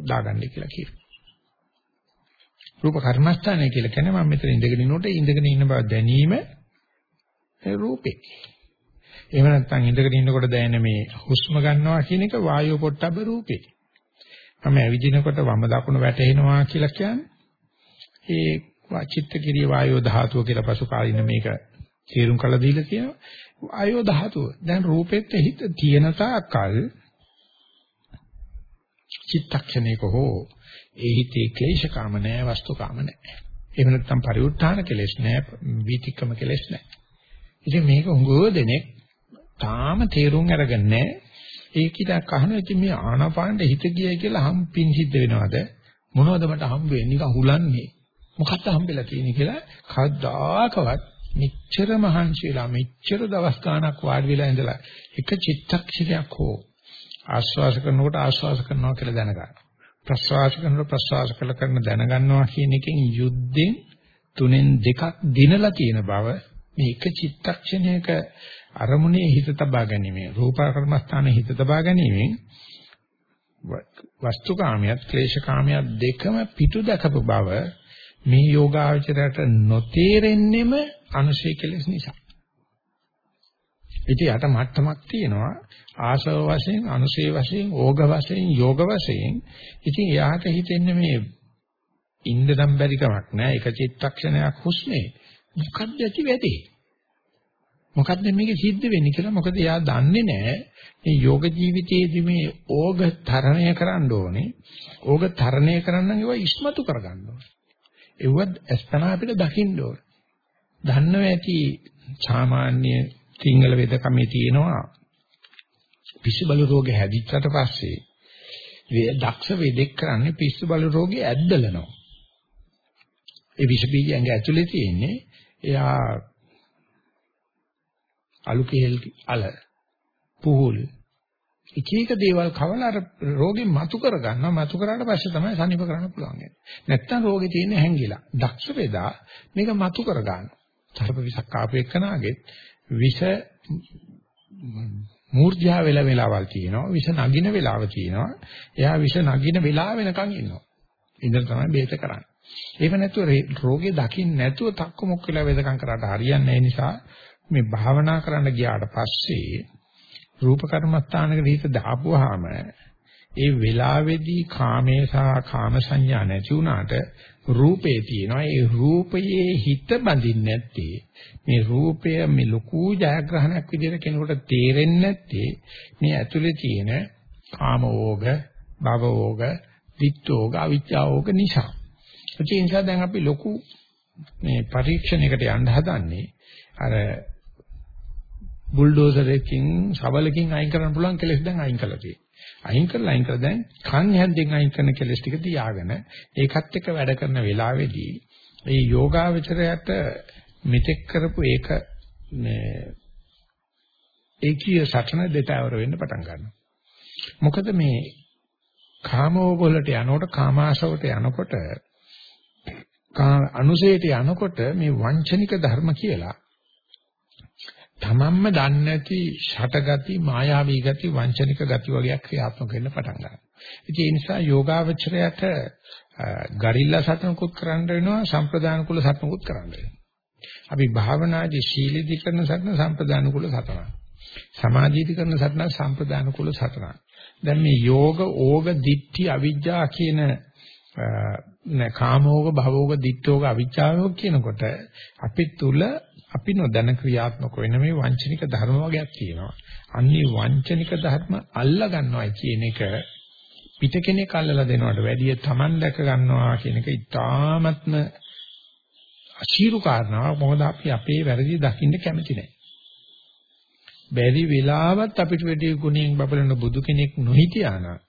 දාගන්න කියලා කියනවා. රූප කර්මස්ථානය කියලා කියන්නේ මම මෙතන ඉඳගෙන ඉන්නකොට ඉඳගෙන ඉන්න බව දැනීම ඒ රූපේ. එහෙම නැත්නම් ඉඳගෙන ඉන්නකොට දැනෙන මේ හුස්ම ගන්නවා කියන එක වායෝ පොට්ටබ්බ රූපේ. මම ඇවිදිනකොට වම දකුණ වැටෙනවා කියලා කියන්නේ ඒ චිත්ත කිරිය වායෝ ධාතුව කියලා පසු කාලින මේක තේරුම් කළ දීලා තියෙනවා. වායෝ ධාතුව. දැන් රූපෙත් හිත තියෙන තාක්කල් චිත්තක්ෂණයක හෝ ඒ හිතේ ක්ලේශකාම නැහැ වස්තුකාම නැහැ. එහෙම නැත්නම් පරිඋත්ථාන කෙලෙස් නැහැ වීතික්‍රම කෙලෙස් නැහැ. ඉතින් මේක උංගෝ දෙනෙක් තාම තේරුම් අරගෙන නැහැ. ඒකිට කහන ඉතින් මේ ආනාපානෙ හිත ගියයි කියලා හම්පින් සිද්ධ වෙනවද? මොනවද මට හම්බ වෙන්නේ? නිකන් හුලන්නේ. මොකක්ද හම්බෙලා තියෙන්නේ කියලා කවදාකවත් මෙච්චර මහන්සි වෙලා මෙච්චර දවස් ගාණක් වාඩි වෙලා ඉඳලා එක චිත්තක්ෂණයක් හෝ ආස්වාස කරනකොට ආස්වාස කරනවා කියලා දැනගන්න. ප්‍රස්වාස කරනකොට ප්‍රස්වාස කළ කරන දැනගන්නවා කියන එකෙන් යුද්ධෙන් තුනෙන් දෙකක් දිනලා තියෙන බව මේ එක චිත්තක්ෂණයක අරමුණේ හිත තබා ගැනීම රූප කර්මස්ථානයේ හිත තබා ගැනීමෙන් වස්තුකාමියත් ක්ලේශකාමියත් දෙකම පිටු දැකපු බව මේ යෝගාචරයට නොතේරෙන්නෙම අනුශේ කෙලෙස් නිසා. ඉතින් යට මට්ටමක් තියෙනවා ආසව වශයෙන්, අනුශේ වශයෙන්, ඕග වශයෙන්, යෝග වශයෙන්. ඉතින් එයාට හිතෙන්නේ මේ ඉන්න නම් බැරි කමක් නෑ. එක චිත්තක්ෂණයක් හුස්මේ. මොකක්ද ඇති වෙදී? මොකද්ද මේක සිද්ධ වෙන්නේ කියලා මොකද එයා දන්නේ නැහැ මේ යෝග ජීවිතයේදී මේ ඕග තරණය කරන්න ඕනේ ඕග තරණය කරන්න නම් ඒවා ඉස්මතු කරගන්න ඕනේ ඒව අස්පනා අපිට දකින්න ඕනේ දන්නව ඇති සාමාන්‍ය සිංහල වෙදකමේ තියෙනවා පිස්සු බල රෝගේ හැදිච්චට පස්සේ වේ දක්ෂ වෙදෙක් කරන්නේ පිස්සු බල රෝගේ ඇද්දලනවා. ඒ විෂ බීජ ඇඟ ඇතුලේ තියෙන්නේ එයා අලු කේල් අල පුහුල් එක එක දේවල් කවලා අර රෝගේ මතු කර ගන්නවා මතු කරාට පස්සේ තමයි සනීප කරන්න පුළුවන්. නැත්තම් රෝගේ තියෙන හැංගිලා. දක්ෂ වේදා මේක මතු කර ගන්නවා. සර්ප විසක් ආපු එකනාගේ විෂ මූර්ජා වෙල වෙලාවල් තියෙනවා විෂ නගින වෙලාව තියෙනවා එයා විෂ නගින වෙලාව වෙනකන් ඉන්නවා ඉඳන් තමයි බේත කරන්නේ ඒක නැතුව රෝගේ දකින්න නැතුව තක්ක මොක් වෙලා වෙදකම් කරාට හරියන්නේ නිසා මේ භාවනා කරන්න ගියාට පස්සේ රූප කර්මස්ථානකට හිත දාපුවාම ඒ වෙලාවේදී කාමේ සහ කාම සංඥා නැති වුණාට රූපේ තියෙනවා. ඒ රූපයේ හිත බඳින්නේ නැත්තේ මේ රූපය මේ ලකු ජයග්‍රහණයක් විදිහට කෙනෙකුට තේරෙන්නේ නැත්තේ මේ ඇතුලේ තියෙන කාම ඕග භව ඕග විත්තෝග අවිචාෝග නිසා. ඒ නිසා දැන් අපි ලොකු මේ පරීක්ෂණයකට යන්න හදන්නේ අර බුල්ඩෝසර් එකකින් සබලකින් අයින් කරන්න පුළුවන් කෙලෙස් දැන් අයින් කළා තියෙනවා අයින් කරලා අයින් කරලා දැන් කන් හැන්දෙන් අයින් කරන කෙලස් ටික තියාගෙන ඒකත් එක්ක වැඩ කරන වෙලාවේදී මේ යෝගාවචරයට මෙතෙක් කරපු ඒක මේ ඒකීය සටන දෙතවර වෙන්න පටන් ගන්නවා. මොකද මේ කාමෝග වලට යනකොට කාමාශවට යනකොට අනුසයට යනකොට මේ වංචනික ධර්ම කියලා තමන්ම දන්නේ නැති ෂටගති මායාවී ගති වංචනික ගති වගේක් ක්‍රියාත්මක වෙන්න පටන් ගන්නවා. ඉතින් ඒ නිසා යෝගාවචරයට ගරිල්ලා සතනකුත් කරන්න වෙනවා සම්ප්‍රදාන කුල සතනකුත් කරන්න වෙනවා. අපි භාවනාදී ශීලීදී කරන සතන සම්ප්‍රදාන කුල සතනක්. සමාධියදී කරන සතන සම්ප්‍රදාන කුල සතනක්. දැන් මේ යෝග, ඕග, දිට්ඨි, අවිජ්ජා කියන නෑ කාමෝග, භවෝග, දිට්ඨෝග, අවිජ්ජාෝග කියනකොට අපි තුල අපි නොදැන ක්‍රියාත්මක වෙන මේ වංචනික ධර්ම වර්ගයක් තියෙනවා. අන්නේ වංචනික ධර්ම අල්ලා ගන්නවා කියන එක පිට කෙනෙක් අල්ලලා දෙනවට වැඩිය Taman දැක ගන්නවා කියන එක ඉතාමත්ම අශීරු කාරණාවක්. මොකද අපි අපේ වැරදි දකින්න කැමති නැහැ. බැරි වෙලාවත් අපිට වැඩි ගුණයෙන් බබලන බුදු කෙනෙක් නොහිටියා නම්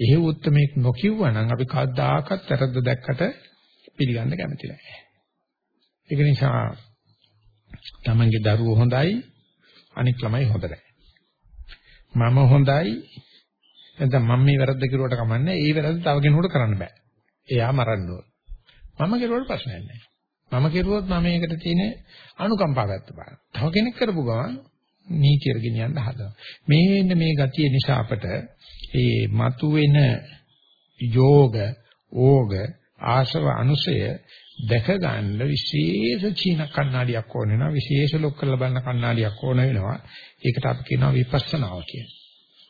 එහෙ උත්මේක් නොකියුවා නම් අපි කවදාකවත් වැරද්ද දැක්කට පිළිගන්න කැමති නැහැ. ඒක නිසා තමන්ගේ දරුවෝ හොඳයි අනික් ළමයි හොඳ නැහැ. මම හොඳයි නැත්නම් මම මේ වැරද්ද කරුවට කමන්නේ ඒ වැරද්ද තව කෙනෙකුට කරන්න බෑ. එයා මරන්න ඕන. මම කරුවට ප්‍රශ්නයක් නැහැ. මම කෙරුවොත් මම මේකට තියෙන අනුකම්පාවක්ත් බලන්න. තව කෙනෙක් කරපු ගමන් නීතිය ගෙනියන්න හදනවා. මේ මේ ගතිය නිසා අපට ඒ මතුවෙන යෝග, ඕග, ආශව අනුසය දැක ගන්න විශේෂ චීන කණ්ණාඩියක් ඕන වෙනවා. විශේෂ ලොක් කරලා බලන කණ්ණාඩියක් ඕන වෙනවා. ඒකට අපි කියනවා විපස්සනාව කියලා.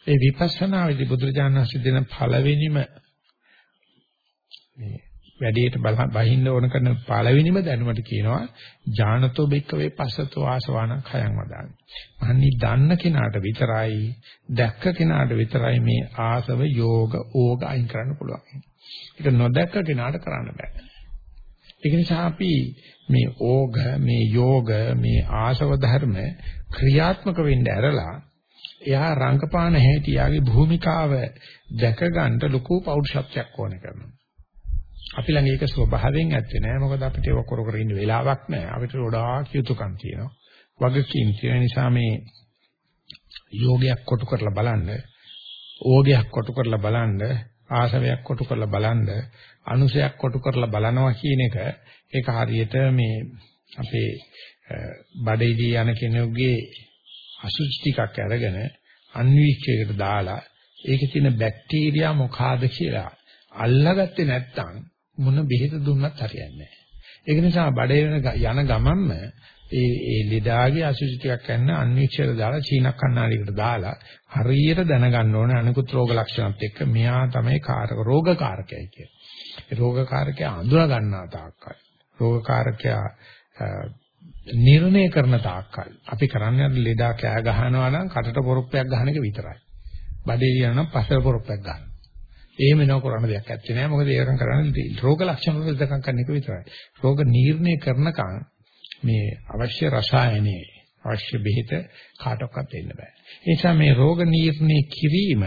ඒ විපස්සනාවේදී බුදුරජාණන් වහන්සේ දෙන පළවෙනිම මේ වැඩේට බහින්න ඕන කරන පළවෙනිම දැනුමට කියනවා ඥානතෝ බික්කවේ පස්සතෝ ආසවාන khයන් වදාන. අහන්නි දන්න කෙනාට විතරයි දැක්ක කෙනාට විතරයි මේ ආසව යෝග ඕග අයින් කරන්න පුළුවන්. ඒක නොදැක්ක කෙනාට කරන්න බෑ. ඒක නිසා අපි මේ ඕග මේ යෝග මේ ආසව ධර්ම ක්‍රියාත්මක වෙන්න ඇරලා එයා රංගපාන හැටි යාගේ භූමිකාව දැක ගන්න ලොකු පෞරුෂත්වයක් ඕන කරනවා. අපි ළඟ ඒක ස්වභාවයෙන් ඇත්තේ නෑ. මොකද අපිට ඒක කර කර ඉන්න වෙලාවක් නෑ. අපිට ගොඩාක් යුතුයකම් තියෙනවා. වගකීම් තියෙන නිසා මේ යෝගයක් කොටු කරලා බලන්න ඕගයක් කොටු කරලා බලන්න ආසවයක් කොටු කරලා බලන්න අනුසයක් කොටු කරලා බලනවා කියන එක ඒක හරියට මේ අපේ බඩේදී යන කෙනෙකුගේ අසුචි ටිකක් අරගෙන අන්වීක්ෂයකට දාලා ඒකේ තියෙන බැක්ටීරියා මොකಾದ කියලා අල්ලගත්තේ නැත්නම් මොන බෙහෙත දුන්නත් හරියන්නේ නැහැ. ඒක නිසා බඩේ යන ගමන්ම ඒ ඒ ලෙඩාගේ අසුචි ටිකක් ගන්න අන්වීක්ෂයට දාලා චීනක් කන්නාඩියකට දාලා හරියට දැනගන්න ඕනේ අනිකුත් රෝග ලක්ෂණත් එක්ක මෙයා තමයි කාරක රෝගකාරකයි කියන්නේ. ඒ රෝගකාරකයා අඳුර ගන්නා තාක්කල් රෝගකාරකයා නිර්ණය කරන තාක්කල් අපි කරන්නේ ලෙඩා කෑ ගහනවා නම් කටට පොරොප්පයක් ගහන එක විතරයි. බඩේ යනවා පස්සට පොරොප්පයක් ගන්න. එහෙම නෝ කරන්න දෙයක් ඇත්තේ නෑ. මොකද ඒකම් කරන්නේ රෝග ලක්ෂණ වල දෙකක් කරන එක විතරයි. රෝග නිర్ణය කරනකන් මේ අවශ්‍ය රසායනයේ අවශ්‍ය බෙහෙත කාටවත් දෙන්න බෑ. ඒ නිසා මේ රෝග නිర్ణය කිරීම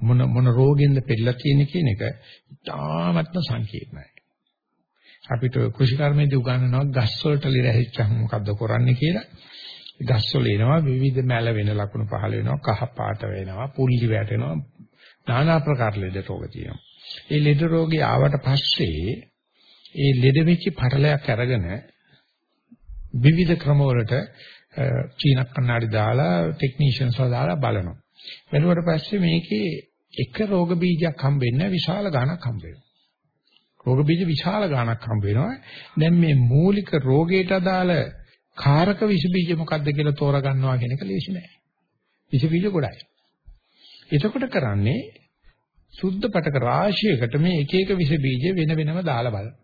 මොන මොන රෝගෙන්ද පෙළලා තියෙන කියන එක ඉතාමත්ම සංකීර්ණයි. අපිට කෘෂිකර්මයේදී උගන්වනවා ගස් වලට ලිරැහිච්චහම මොකද්ද කරන්නේ කියලා. ගස් වල එනවා විවිධ මැල වෙන ලක්ෂණ පහළ වෙනවා, කහ පාට වෙනවා, පුල්ලි වැටෙනවා, নানা ආකාර ලෙඩ රෝග තියෙනවා. මේ ලෙඩ රෝගේ ආවට පස්සේ ඒ ලෙඩ වෙච්ච පටලයක් අරගෙන විවිධ ක්‍රම වලට චීන කන්නාඩි දාලා ටෙක්නීෂියන්ස්ලා දාලා බලනවා. බලුවට පස්සේ මේකේ එක රෝග බීජයක් හම්බෙන්නේ විශාල ගණක් හම්බ වෙනවා. රෝග බීජ විශාල ගණක් හම්බ වෙනවා. දැන් මේ මූලික රෝගයට අදාළ කාරක විස බීජ මොකක්ද කියලා තෝරගන්නවා කියන එක ලේසි නෑ. විස බීජ ගොඩයි. එතකොට කරන්නේ සුද්ධ පටක රාශියකට මේ එක එක විස බීජ වෙන වෙනම දාලා බලන්න.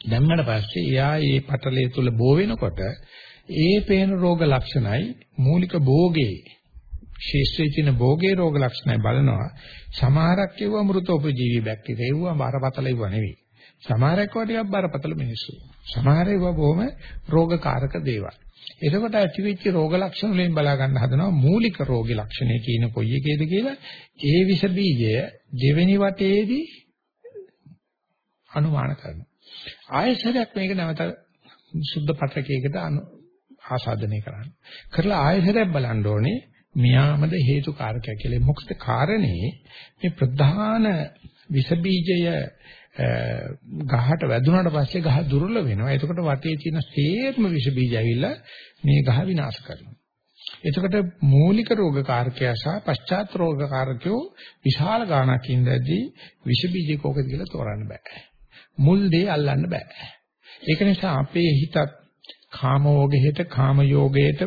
දැම්මට පස්සේ එයා මේ පටලයේ තුල බෝ වෙනකොට ඒ පේන රෝග ලක්ෂණයි මූලික භෝගේ ශේෂ්ත්‍රයේ තියෙන භෝගේ රෝග ලක්ෂණයි බලනවා. සමහරක් ඒවා මෘත උපජීවී බැක්ටීරියා ඒවා බරපතල ඒවා නෙවෙයි. සමහරක් ඒවා ටිකක් බරපතල මිනිස්සු. සමහර ඒවා බොහොම රෝගකාරක දේවල්. එතකොට ඇතිවෙච්ච රෝග ලක්ෂණ වලින් බලා ගන්න හදනවා මූලික රෝගී ලක්ෂණය කියන කොයි එකේද කියලා. ඒ විස බීජය දෙවෙනි වටේදී අනුමාන කරනවා. ආයසරයක් මේක නැවත සුද්ධ පත්‍රකයකට ආසාදනය කරන්න කරලා ආයසරයක් බලන්න ඕනේ මියාමද හේතු කාරකයක් කියලා. මොකද කාරණේ මේ ප්‍රධාන විස බීජය ගහට වැදුනට පස්සේ ගහ දුර්වල වෙනවා. එතකොට වටේ තියෙන සේර්ම විස බීජ ඇවිල්ලා මේ ගහ විනාශ කරනවා. එතකොට මූලික රෝග කාරකයා සහ පශ්චාත් රෝග කාරකයෝ විශාල ගාණක් ඉඳදී විස බීජ කෝකද කියලා තෝරන්න බෑ. මුල් දේ අල්ලන්න බෑ. ඒක නිසා අපේ හිතත් කාමෝගයට කාම යෝගයට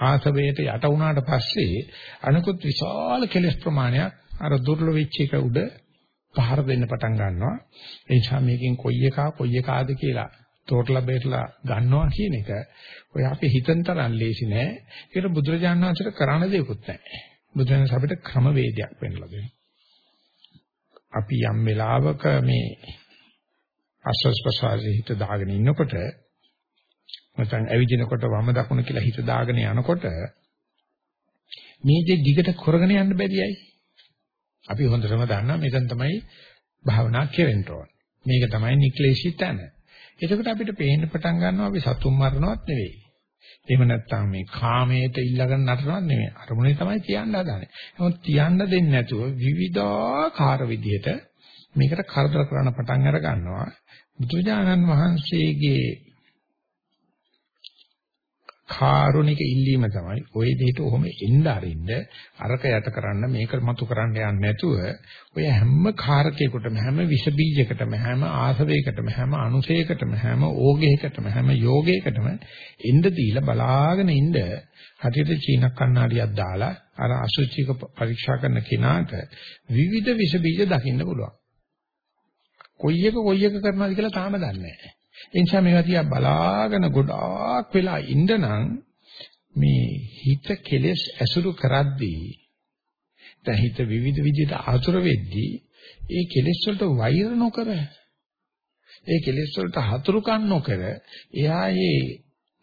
ආසවයට යට වුණාට පස්සේ අනිකුත් විශාල කෙලෙස් ප්‍රමාණයක් අර දුර්ලභ වෙච්ච එක උඩ පහර දෙන්න පටන් ගන්නවා. ඒ නිසා මේකෙන් කොයි එකා කොයි එකාද කියලා තෝටලා බේරලා ගන්නවා කියන එක ඔය අපි හිතන තරම් ලේසි නෑ. ඒකට බුදුරජාණන් වහන්සේට කරන්න දෙයක්වත් නෑ. බුදුරජාණන් අපිට ක්‍රම වේදයක් පෙන්වලා දෙනවා. අපි යම් වෙලාවක මේ ආස්වාස් ප්‍රසාරයේ හිත දාගෙන ඉන්නකොට නැත්නම් ඇවිදිනකොට වම දකුණ කියලා හිත දාගෙන යනකොට මේ දේ දිගට කරගෙන යන්න බැරියයි. අපි හොඳටම දන්නවා මෙතන තමයි භාවනා කෙරෙන්න ඕන. මේක තමයි නික්ලේශී තැන. එතකොට අපිට පේන්න පටන් ගන්නවා අපි සතුම් මරනවත් නෙවෙයි. එහෙම නැත්නම් මේ කාමයට ඉල්ලගෙන නටනවත් නෙවෙයි. අරමුණේ තමයි තියන්න හදන්නේ. නමුත් තියන්න දෙන්නේ නැතුව විවිධාකාර විදිහට මේකට කරදර කරන්න පටන් අර ගන්නවා. බුදුජානන් වහන්සේගේ කාරුණික ඉල්ලීම තමයි ওই දෙයට ඔහොම එන්න අරින්න අරක යට කරන්න මේක මතු කරන්න යන්නේ නැතුව ඔය හැම කාරකයකටම හැම විස බීජයකටම හැම ආසවයකටම හැම අනුසයකටම හැම ඕගයකටම හැම යෝගයකටම එන්න දීලා බලාගෙන ඉන්න හටියට චීන කන්නාඩියක් දාලා අර අසුචික පරීක්ෂා කරන කෙනාට විවිධ විස බීජ දකින්න පුළුවන් කොයි එක කොයි එක කරනවද කියලා තාම දන්නේ නැහැ ඒ නිසා මේවා තියා බලාගෙන ගොඩාක් වෙලා ඉඳනනම් මේ හිත කෙලෙස් ඇසුරු කරද්දී දැන් හිත විවිධ විදිහට ආතුර වෙද්දී ඒ කෙලෙස් වලට වෛර නොකර ඒ කෙලෙස් වලට හතුරුකම් නොකර එයා ඒ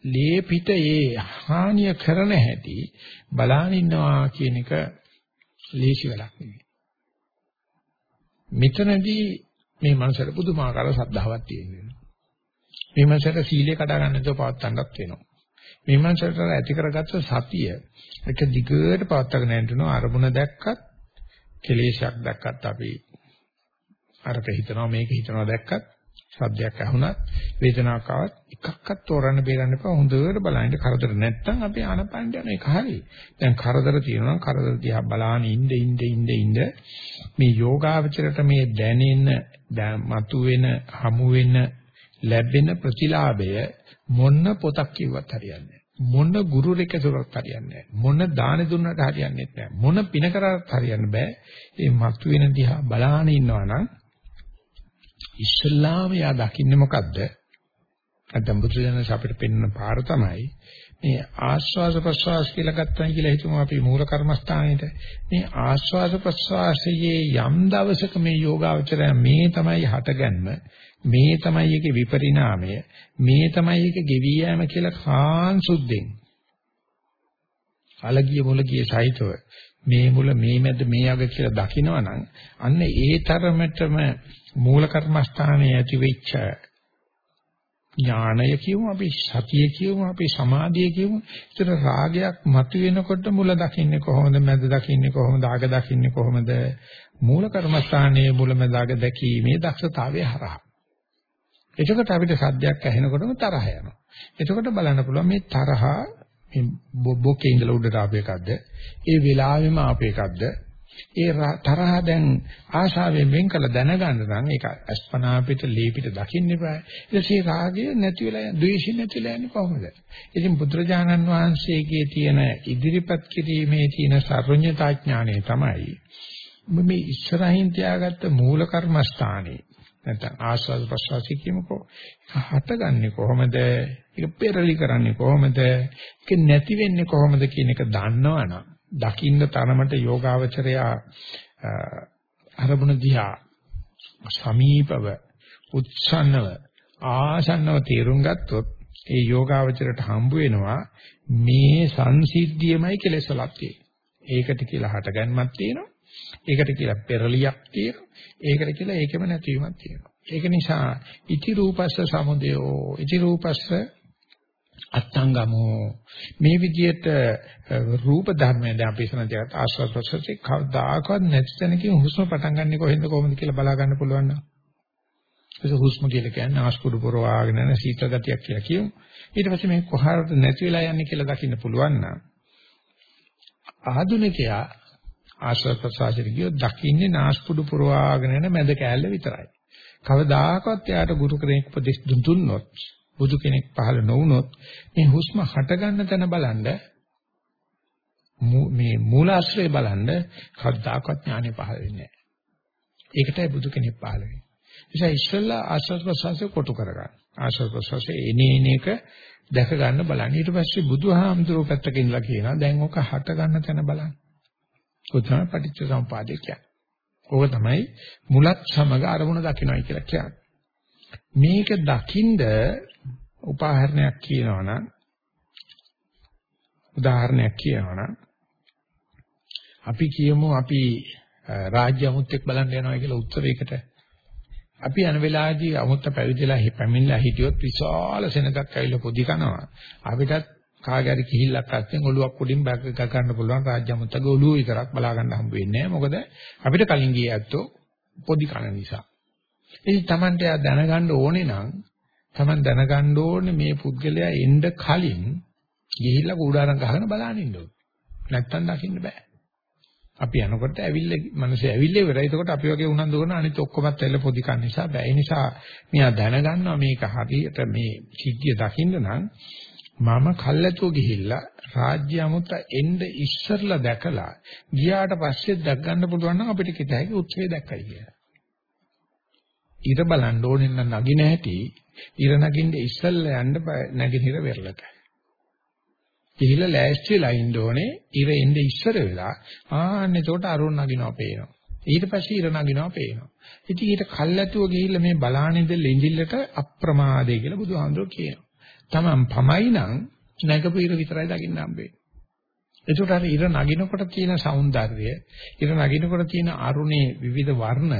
ලේ පිට ඒ හානිය කරන හැටි බලාගෙන ඉන්නවා කියන එක ලේසි වැඩක් නෙවෙයි. මෙතනදී මේ මනසට පුදුමාකාර ශ්‍රද්ධාවක් තියෙනවා. මේ මනසට සීලය කඩා ගන්න නැතුව පවත්වන්නත් වෙනවා. මේ මනසට ඇති කරගත්ත සතිය එක දිගට පවත්වාගෙන යනවා අරමුණ දැක්කත් කෙලේශයක් දැක්කත් අපි අරක හිතනවා මේක හිතනවා දැක්කත් සද්දයක් ඇහුණත් වේදනාවක් ආවත් එකක්වත් තෝරන්න බේරන්න එපා. හොඳට බලන්න. කරදර නැත්තම් අපි ආනපනට යන එක හරි. දැන් කරදර තියෙනවා කරදර දිහා බලාන ඉන්න ඉන්න ඉන්න ඉන්න මේ යෝගාවචරයට මේ දැනෙන මතුවෙන හමු වෙන ලැබෙන ප්‍රතිලාභය මොන පොතක් කිව්වත් හරියන්නේ මොන ගුරු රෙකසුරක් හරියන්නේ මොන දාන දුන්නට හරියන්නේ නැහැ. මොන පින කරත් හරියන්න බෑ. මේ මතුවෙන දිහා බලාන ඉන්නවා නම් ඉස්ලාම යා දකින්නේ මොකද්ද? නැත්නම් බුදුදහම අපිට පෙන්වන පාර තමයි මේ ආස්වාද ප්‍රසවාස කියලා ගත්තා කියලා හිතමු අපි මූල කර්මස්ථානෙට මේ ආස්වාද ප්‍රසවාසයේ යම් දවසක මේ යෝගාවචරය මේ තමයි හටගන්න මේ තමයි ඒකේ විපරිණාමය මේ තමයි ඒක ගෙවි යෑම කියලා කාන් සුද්ධෙන්. අලගිය මුලගිය සහිතව මේ මුල මේ මැද මේ අග කියලා දකිනවනම් අන්න ඒ තරමටම මූල කර්මස්ථානයේ ඇති වෙච්ච ඥානය කියමු අපි සතිය කියමු අපි සමාධිය කියමු ඒතර රාගයක් මතුවෙනකොට මුල දකින්නේ කොහොමද මැද දකින්නේ කොහොමද අග දකින්නේ කොහොමද මූල කර්මස්ථානයේ මුල මැද අග දැකීමේ දක්ෂතාවය හරහා එතකොට අපිට සද්දයක් ඇහෙනකොටම තරහ යනවා. එතකොට බලන්න පුළුවන් මේ තරහා මේ බොකේ ඉඳලා උඩට ආපු එකක්ද? ඒ වෙලාවෙම ආපු එකක්ද? ඒ තරහ දැන් ආශාවෙන් වෙන් කළ දැනගන්න නම් ඒක අස්පනා පිට ලී පිට දකින්න බෑ. ඊටසේ රාගය නැති වෙලා යන, ද්වේෂය නැති වෙලා යන්නේ කොහොමද? ඉතින් බුදුරජාණන් වහන්සේගේ තියෙන ඉදිරිපත් කිරීමේ තියෙන සර්වඥතා ඥානය තමයි මේ ඉස්සරහින් තියාගත්ත මූල කර්මස්ථානේ නැත්නම් ආස්වාද ප්‍රසවාසී කියමුකෝ හටගන්නේ කොහොමද ඒක පෙරලි කරන්නේ කොහොමද ඒක නැති වෙන්නේ කොහොමද කියන එක දන්නවනම් දකින්න තරමට යෝගාවචරයා අරමුණ දිහා සමීපව උත්සන්නව ආසන්නව තේරුම් ගත්තොත් ඒ යෝගාවචරයට හම්බ වෙනවා මේ සංසිද්ධියමයි කෙලෙසලක් තියෙන්නේ. ඒකට කියලා හටගන්මක් තියෙනවා. ඒකට කියලා පෙරලියක් තියෙනවා. ඒකට කියලා ඒකෙම නැතිවීමක් තියෙනවා. ඒක නිසා ඉති රූපස්ස සමුදයෝ ඉති රූපස්ස අත්ංගමෝ මේ විදිහට රූප ධර්මයෙන් දැන් අපි ඉස්සන ජගත ආස්වාද ප්‍රසස්සේ කවදාකවත් නැති තැනකින් හුස්ම පටන් ගන්නෙ කොහෙන්ද කොහොමද කියලා බලා ගන්න පුළුවන් නම් ඒක හුස්ම කියලා කියන්නේ ආස්පුඩු පොරවාගෙන යන සීතල ගතියක් කියලා කියමු. ඊට පස්සේ මේ කොහාටද නැති වෙලා යන්නේ කියලා දකින්න පුළුවන් නම් ආධුනිකයා ආශ්‍රව ප්‍රසාරයට ගියොත් දකින්නේ නාස්පුඩු පුරවාගෙන යන මැද කෑල්ල විතරයි. කවදාකවත් එයාට ගුරු කෙනෙක් උපදෙස් දුන්නොත් බුදු කෙනෙක් පහළ නොවුනොත් මේ හුස්ම හට ගන්න තැන බලන්න මේ මූලාශ්‍රය බලන්න කවදාකවත් ඥානෙ පහළ වෙන්නේ නැහැ. ඒකටයි බුදු කෙනෙක් පහළ වෙන්නේ. නිසා ඉස්සෙල්ලා ආශ්‍රව ප්‍රසවාසය කොටු කරගන්න. ආශ්‍රව ප්‍රසවාසය එනේ එන එක දැක ගන්න බලන්න. ඊට පස්සේ බුදුහාමුදුරුවෝ පැත්තකින් ඉඳලා කියනවා දැන් ඔක හට ගන්න තැන බලන්න. ඔය තමයි පටිච්ච සමුපාදේ කියන්නේ. ඕක තමයි මුලත් සමග අරමුණ දකින්නයි කියලා කියන්නේ. මේක දකින්ද උදාහරණයක් කියනවනම් උදාහරණයක් කියනවනම් අපි කියමු අපි රාජ්‍ය අමුත්‍යක් බලන්න යනවා කියලා උත්සවයකට අපි යන වෙලාවේදී අමුත්ත පැවිදිලා පැමිණලා හිටියොත් විශාල සෙනගක් ඇවිල්ලා පොදි කනවා. අපිටත් කාගෑරි කිහිල්ලක් අස්සෙන් ඔළුවක් උඩින් බැග් එක ගන්න පුළුවන් රාජ්‍ය අමුත්තගේ ඔළුව විතරක් බලා ගන්න හම්බ වෙන්නේ නැහැ. මොකද අපිට කලින් ගියේ ඇත්තෝ පොදි කන නිසා. ඉතින් Tamante දැනගන්න ඕනේ නම් Taman දැනගන්න ඕනේ මේ පුද්ගලයා එන්න කලින් ගිහිල්ලා කූඩාරම් ගහගෙන බලන්න ඉන්න ඕනේ නැත්තම් දකින්න බෑ අපි යනකොට ඇවිල්ලා මිනිස්සු ඇවිල්ලා ඉවරයි. එතකොට අපි වගේ උනන්දු කරන අනිත් ඔක්කොමත් ඇල්ල පොඩි කන් නිසා බෑ. ඒ නිසා මෙයා දැනගන්නවා මේක හරියට මේ සිද්ධිය දකින්න නම් මම කල්ැතුව ගිහිල්ලා රාජ්‍ය අමුත්ත එන්න ඉස්සරලා දැකලා ගියාට පස්සේ දැක් ගන්න පුළුවන් නම් අපිට කිත හැකි උත්සවේ දැක්කයි කියලා. ඊට බලන්න ඕනේ නම් නගින හැටි ඉර නගින්න ඉස්සල්ලා යන්න නැගිනිර වෙරළට. ගිහිල්ලා ලෑස්තිලා ඉන්න ඕනේ ඉර එන්න ඉස්සර වෙලා ආන්න එතකොට අරුණ නගිනවා පේනවා. ඊට පස්සේ ඉර නගිනවා පේනවා. ඉතින් ඊට කල්ැතුව ගිහිල්ලා මේ බලානින්ද ලෙන්ජිල්ලට අප්‍රමාදේ කියලා බුදුහාමුදුරුවෝ කියනවා. Taman පමයි නම් නැගපු ඉර විතරයි දකින්න හම්බෙන්නේ. එතකොට අර ඉර නගිනකොට තියෙන సౌందර්යය, ඉර නගිනකොට තියෙන අරුණේ විවිධ වර්ණ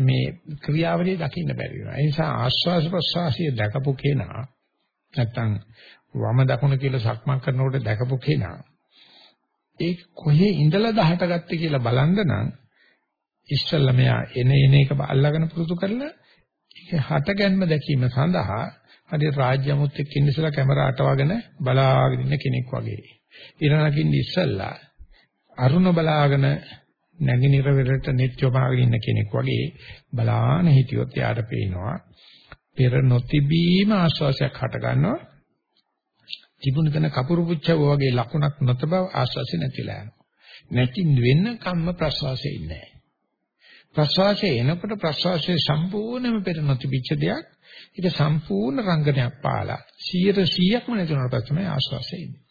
මේ ක්‍රියාවලිය දකින්න බැරි වෙනවා. ඒ නිසා ආස්වාස ප්‍රසවාසය දැකපු කෙනා නැත්තම් වම දකුණ කියලා සක්මන් කරනකොට දැකපු කෙනා ඒ කොහේ ඉඳලා 18 ගත්තේ කියලා බලන්න නම් ඉස්සල්ලා මෙයා එන එන එක අල්ලගෙන පුරුදු කරලා ඒක හට ගැනීම දැකීම සඳහා හරි රාජ්‍ය අමුත්‍යක් ඉන්නසලා කැමරා අටවගෙන බලාගෙන ඉන්න කෙනෙක් වගේ. ඊරණකින් ඉස්සල්ලා අරුණ බලාගෙන නැගිනිර වෙරට net යොමාගෙන ඉන්න කෙනෙක් වගේ බලාන හිටියොත් යාට පේනවා පෙර නොතිබීම ආශ්වාසයක් හට ගන්නවා තිබුණ තැන කපුරු පුච්චව වගේ ලකුණක් නැත බව ආශ්වාසය නැතිලා යනවා. නැති වෙන්න කම්ම ප්‍රශ්වාසයේ ඉන්නේ ප්‍රශ්වාසයේ එනකොට ප්‍රශ්වාසයේ සම්පූර්ණයෙන්ම පෙර නොතිබිච්ච දෙයක් ඒක සම්පූර්ණ රංගනයක් පාලා 100%ක්ම නැතුනට පස්සේ තමයි ආශ්වාසයේ ඉන්නේ.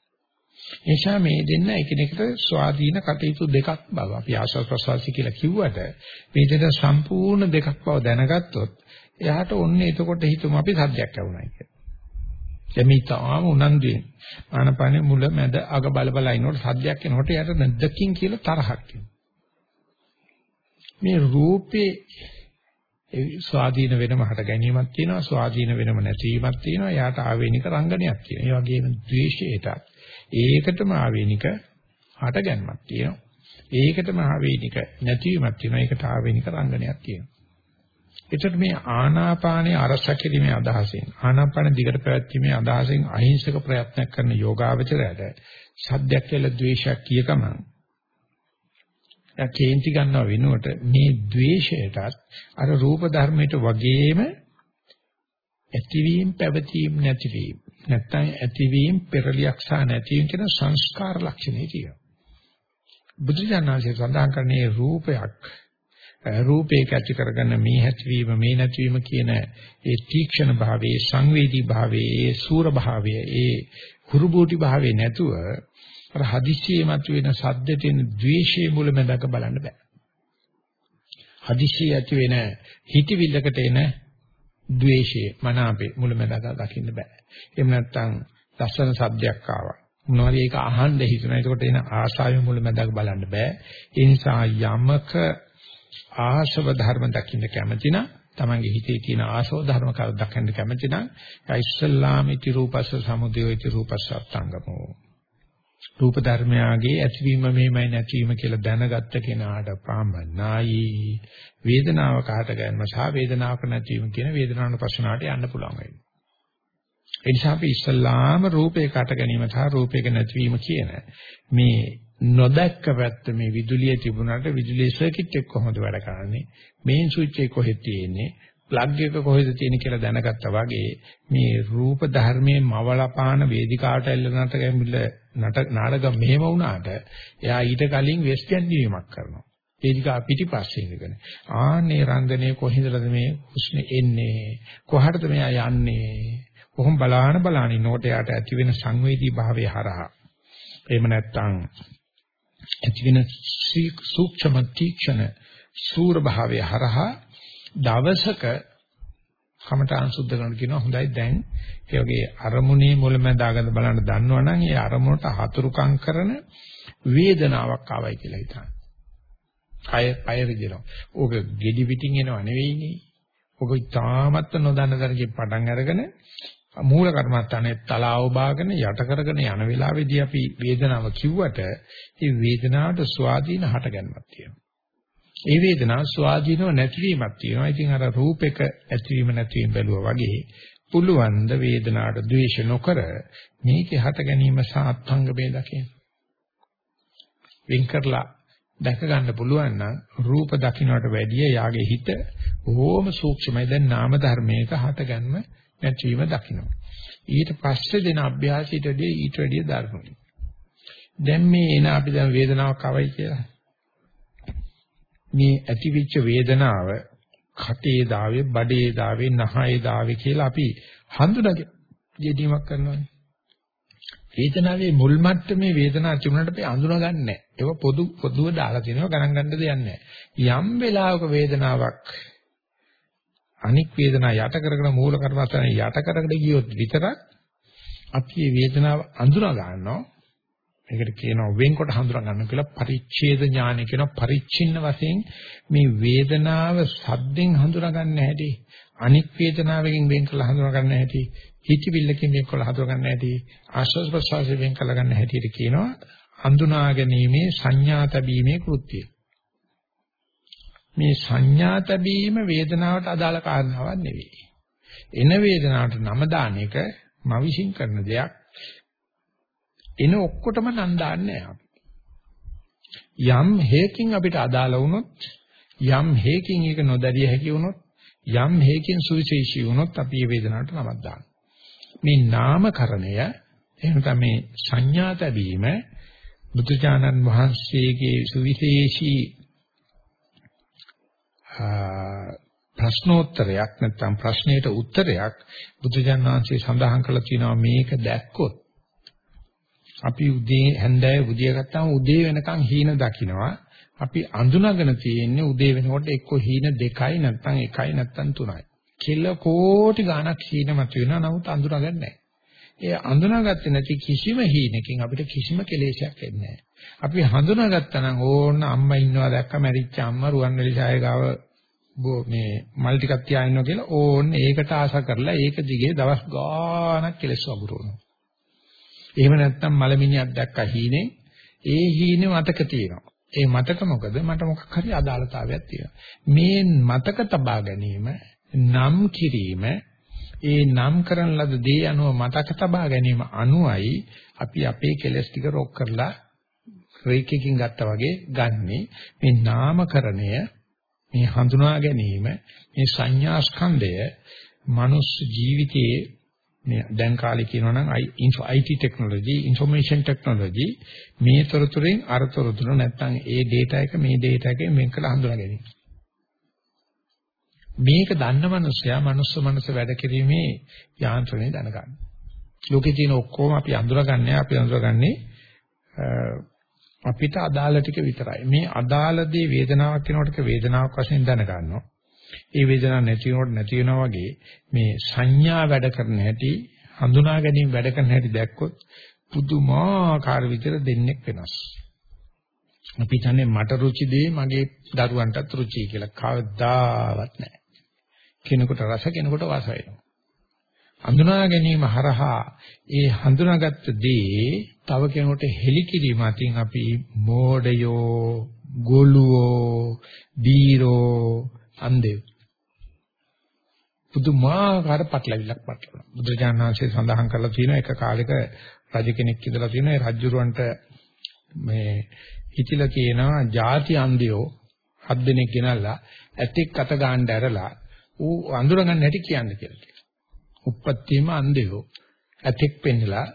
එනිසා මේ දෙන්න එකිනෙකට ස්වාධීන කටයුතු දෙකක් බව අපි ආශ්වාස ප්‍රශ්වාසය කියලා කිව්වට මේ දෙක සම්පූර්ණ දෙකක් බව දැනගත්තොත් එයාට ඔන්නේ එතකොට හිතමු අපි සද්දයක් ඇහුණා කියලා. එමිතාම උනන්දුවෙන්. ආනපනේ මුල මැද අග බල බල ඉනකොට සද්දයක් එනකොට යට නැද්දකින් කියලා තරහක් මේ රූපේ ස්වාධීන වෙනම හට ගැනීමක් තියෙනවා ස්වාධීන වෙනම නැතිවීමක් තියෙනවා යාට ආවේනික රංගනයක් තියෙනවා. ඒ වගේම ද්වේෂයට ඒකටම ආවේනික හට ගැනීමක් තියෙනවා. ඒකටම ආවේනික නැතිවීමක් තියෙනවා. ඒකට ආවේනික රංගනයක් තියෙනවා. එතකොට මේ ආනාපානයේ අරස කිරීමේ අදහසෙන් ආනාපාන දිගට පැවැත්ීමේ අදහසෙන් අහිංසක ප්‍රයත්නයක් කරන යෝගාවචරයට සද්දයක් කියලා ද්වේෂයක් කියකම යා කේන්ති ගන්නව වෙනුවට මේ ද්වේෂයටත් අර රූප ධර්මයට වගේම ඇතිවීම පැවතීම නැතිවීම නැත්නම් ඇතිවීම පෙරලියක් සහ නැතිවීම කියන සංස්කාර ලක්ෂණේ කියනවා බුදුජානනාංශය සඳහන් කරන්නේ රූපයක් රූපේක ඇති කරගන්න මේ හැතිවීම මේ නැතිවීම කියන ඒ තීක්ෂණ භාවයේ සංවේදී භාවයේ ඒ සූර භාවයේ ඒ කුරුබෝටි භාවයේ නැතුව අර හදිස්සියේ මතුවෙන සද්දෙට එන ද්වේෂයේ මුලමඳක බලන්න බෑ. හදිස්සියේ ඇති වෙන හිතවිල්ලකට එන ද්වේෂයේ මනාපේ මුලමඳක දකින්න බෑ. එහෙම නැත්නම් ලස්සන සද්දයක් ආවා. මොනවාරි ඒක අහන්න හිතනවා. ඒකට එන ආශාවෙ මුලමඳක බලන්න බෑ. ඒ නිසා යමක ආශව ධර්ම දකින්න කැමති නම් තමන්ගේ හිතේ තියෙන ආශව ධර්ම කල් දකින්න කැමති නම් ඉස්සල්ලාම ඉති රූපස්ස සමුදයෝ ඉති රූපස්ස අත්ංගමෝ රූප ධර්මයාගේ ඇතිවීම මෙහෙමයි නැතිවීම කියලා දැනගත්ත කෙනාට පමණයි වේදනාව කාට ගැනීම සහ වේදනාවක නැතිවීම කියන වේදනාවන ප්‍රශ්නාවට යන්න පුළුවන් වෙන්නේ. ඒ නිසා අපි ඉස්සල්ලාම රූපේ කාට ගැනීම සහ රූපයක නැතිවීම කියන මේ නොදැක්ක පැත්ත මේ විදුලිය තිබුණාට විදුලිය සර්කිට් එක කොහොමද වැඩ කරන්නේ? මේන් ස්විච් එක කොහෙද තියෙන්නේ? ප්ලග් එක කොහෙද තියෙන්නේ කියලා දැනගත්තා වගේ මේ රූප ධර්මයේ මවලපාන වේදිකාවට එල්ලනට ගැඹුල නට නාටක මෙහෙම වුණාට එයා ඊට කලින් වෙස්ට් ගැන්වීමක් කරනවා. වේදිකා පිටිපස්සේ ඉඳගෙන. ආන්නේ රංගනේ කොහින්දද මේ හුස්ම එන්නේ? කොහටද මෙයා යන්නේ? කොහොම බලාන බලාන ඉන්නකොට යාට ඇති වෙන සංවේදී භාවය හරහා. එහෙම නැත්නම් ඇති වෙන සූක්ෂම තීක්ෂණ සූර භාවය හරහා දවසක කමඨාන් සුද්ධ කරන කියනවා හොඳයි දැන් ඒ වගේ අරමුණේ මුලමඳාගඳ බලන්න දන්නවනම් ඒ අරමුණට හතුරුකම් කරන වේදනාවක් ආවයි කියලා හිතන්න. කය කය විදිනවා. ඕක gedi පිටින් එනව නෙවෙයිනේ. ඕක තාමත් නොදන්න දරකින් පටන් අරගෙන මූල කර්මස්ථානයේ තලාව බාගෙන යට කරගෙන යන වෙලාවේදී අපි වේදනාව කිව්වට ඒ වේදනාවට ස්වාධීන හටගන්නක් තියෙනවා. ඒ වේදනාව ස්වාධීනව නැතිවීමක් තියෙනවා. ඉතින් අර රූපෙක ඇතිවීම නැතිවීම බැලුවා වගේ පුළුවන් ද වේදනාවට ද්වේෂ නොකර මේකේ හට ගැනීම සාත්ංග මේ දකින්න. වින් කරලා දැක ගන්න පුළුවන් නම් රූප දකින්නට වැඩිය යාගේ හිත ඕම සූක්ෂමයි දැන් නාම ධර්මයක හට ගන්න නැතිවීම දකින්න. ඊට පස්සේ දෙන අභ්‍යාසයටදී ඊට වැඩිය ධර්මයි. දැන් මේ එන අපි දැන් වේදනාවක් අවයි කියලා. මේ ඇතිවිච්ච වේදනාව කටේ දාවේ බඩේ දාවේ නහයේ දාවේ කියලා අපි හඳුනගෙන යෙදීමක් කරනවානේ. වේදනාවේ මුල් මට්ටමේ වේදනාව තිබුණාට අපි අඳුනගන්නේ නැහැ. ඒක පොදු පොදුව දාලා තියෙනවා ගණන් ගන්න දෙයක් නැහැ. යම් වෙලාවක වේදනාවක් අනික් වේදනා යට කරගෙන මූල කර්මස්ථානේ යට කරගෙන ගියොත් විතරක් අපි මේ වේදනාව අඳුනා ගන්නවා. මේකට කියනවා වෙන්කොට හඳුනා ගන්න කියලා පරිච්ඡේද ඥානය කියනවා. පරිච්ඡින්න වශයෙන් මේ වේදනාව සද්දෙන් හඳුනා ගන්න හැටි අනික් වේදනාවකින් වෙන් කළ හඳුනා ගන්න හැටි හිතවිල්ලකින් වෙන් කළ හඳුනා ගන්න හැටි ආශ්වාස ප්‍රශ්වාසයෙන් වෙන් කළ ගන්න හැටියට කියනවා හඳුනා ගැනීමේ සංඥා තැබීමේ කෘත්‍යය. මේ සංඥා තැබීම වේදනාවට අදාළ කාරණාවක් නෙවෙයි. එන වේදනාවට නම දාන එක මවිෂින් කරන දෙයක්. එන ඔක්කොටම නම් දාන්නේ යම් හේකින් අපිට අදාළ වුණොත් යම් හේකින් ඒක නොදැරිය හැකි වුණොත් යම් හේකින් සුවිශේෂී වුණොත් අපි මේ වේදනාවට නමක් දානවා. මේ නාමකරණය එහෙම තමයි සංඥා තැබීම බුදුචානන් වහන්සේගේ සුවිශේෂී ප්‍රශ්නෝත්තරයක් නැත්නම් ප්‍රශ්නයට උත්තරයක් බුදුජානන් වහන්සේ සඳහන් කළා තියෙනවා මේක දැක්කොත් අපි උදේ හැන්දෑවේ බුදිය ගත්තාම උදේ වෙනකන් හීන දකින්නවා. අපි අඳුනගෙන තියෙන්නේ උදේ වෙනකොට එක්ක හීන දෙකයි නැත්නම් එකයි නැත්නම් තුනයි. කෙල කෝටි ගණක් හීන මත වෙනවා නමුත් අඳුනගන්නේ නැහැ. ඒ අඳුනාගත්තේ නැති කිසිම හීනකින් අපිට කිසිම කෙලෙසයක් එන්නේ නැහැ. අපි හඳුනාගත්තා නම් ඕන්න අම්මා ඉන්නවා දැක්ක මැරිච්ච අම්මා රුවන්වැලි ඡාය ගාව මේ මල් ටිකක් තියා ඉන්නවා කියලා ඕන්න ඒකට ආශා කරලා ඒක දිගේ දවස් ගාණක් කෙලස් වගුරුනවා. එහෙම නැත්නම් මලමිණියක් දැක්කා හීනේ. ඒ හීනේ මතක තියෙනවා. ඒ මතක මොකද? මට මොකක් හරි අදාළතාවයක් තියෙනවා. මේ මතක තබා ගැනීම නම් කිරීම ඒ නම් කරන ලද දේ අනුව මතක තබා ගැනීම අනුවයි අපි අපේ කෙලස් ටික රොක් කරලා රේකකින් ගත්තා වගේ ගන්නෙ මේ නාමකරණය මේ හඳුනා ගැනීම මේ සංඥා ස්කන්ධය මනුස්ස ජීවිතයේ මේ දැන් කාලේ කියනවා නම් IT technology information technology මේ තොරතුරෙන් අර තොරතුර නැත්නම් ඒ data එක මේ data එකෙන් වෙන් කළ හඳුනා ගැනීම. මේක දන්න මනුස්සයා මනුස්ස මනස වැඩ කිරීමේ යාන්ත්‍රණය දැනගන්න. ලෝකේ තියෙන ඔක්කොම අපි අඳුරගන්නේ අපි අඳුරගන්නේ අපිට අදාළ ටික විතරයි. මේ අදාළ දේ වේදනාවක් වෙනකොට වේදනාවක් වශයෙන් දැනගන්නවා. ඒ වේදනාවක් නැති වෙනකොට නැති වෙනවා වගේ මේ සංඥා වැඩ කරන හැටි හඳුනා ගැනීම වැඩ කරන හැටි දැක්කොත් පුදුමාකාර විදිහට දෙන්නේ වෙනස්. අපි කියන්නේ මට රුචි දේ මගේ දරුවන්ටත් රුචියි කියලා කවදාවත් නැහැ. කෙනෙකුට රස කෙනෙකුට වාස වෙනවා. හඳුනා ගැනීම හරහා ඒ හඳුනාගත්ත දේ තව කෙනෙකුට හෙලිකිරීම අතින් අපි මෝඩයෝ ගොළුවෝ දීරෝ අන්දේ පුදුමාකාර පටලවිල්ලක් පටලනවා බුදුරජාණන් වහන්සේ සඳහන් කරලා තියෙන එක කාලෙක රජ කෙනෙක් ඉඳලා තියෙන ඒ රජුරවන්ට මේ හිතිලා කියනවා ಜಾති අන්දයෝ හත් දෙනෙක් ගෙනල්ලා ඇතෙක් අත ගන්න ඇරලා ඌ අඳුරගන්න හැටි කියන්න කියලා කියනවා. උප්පත්තියම අන්දයෝ ඇතෙක් පෙන්නලා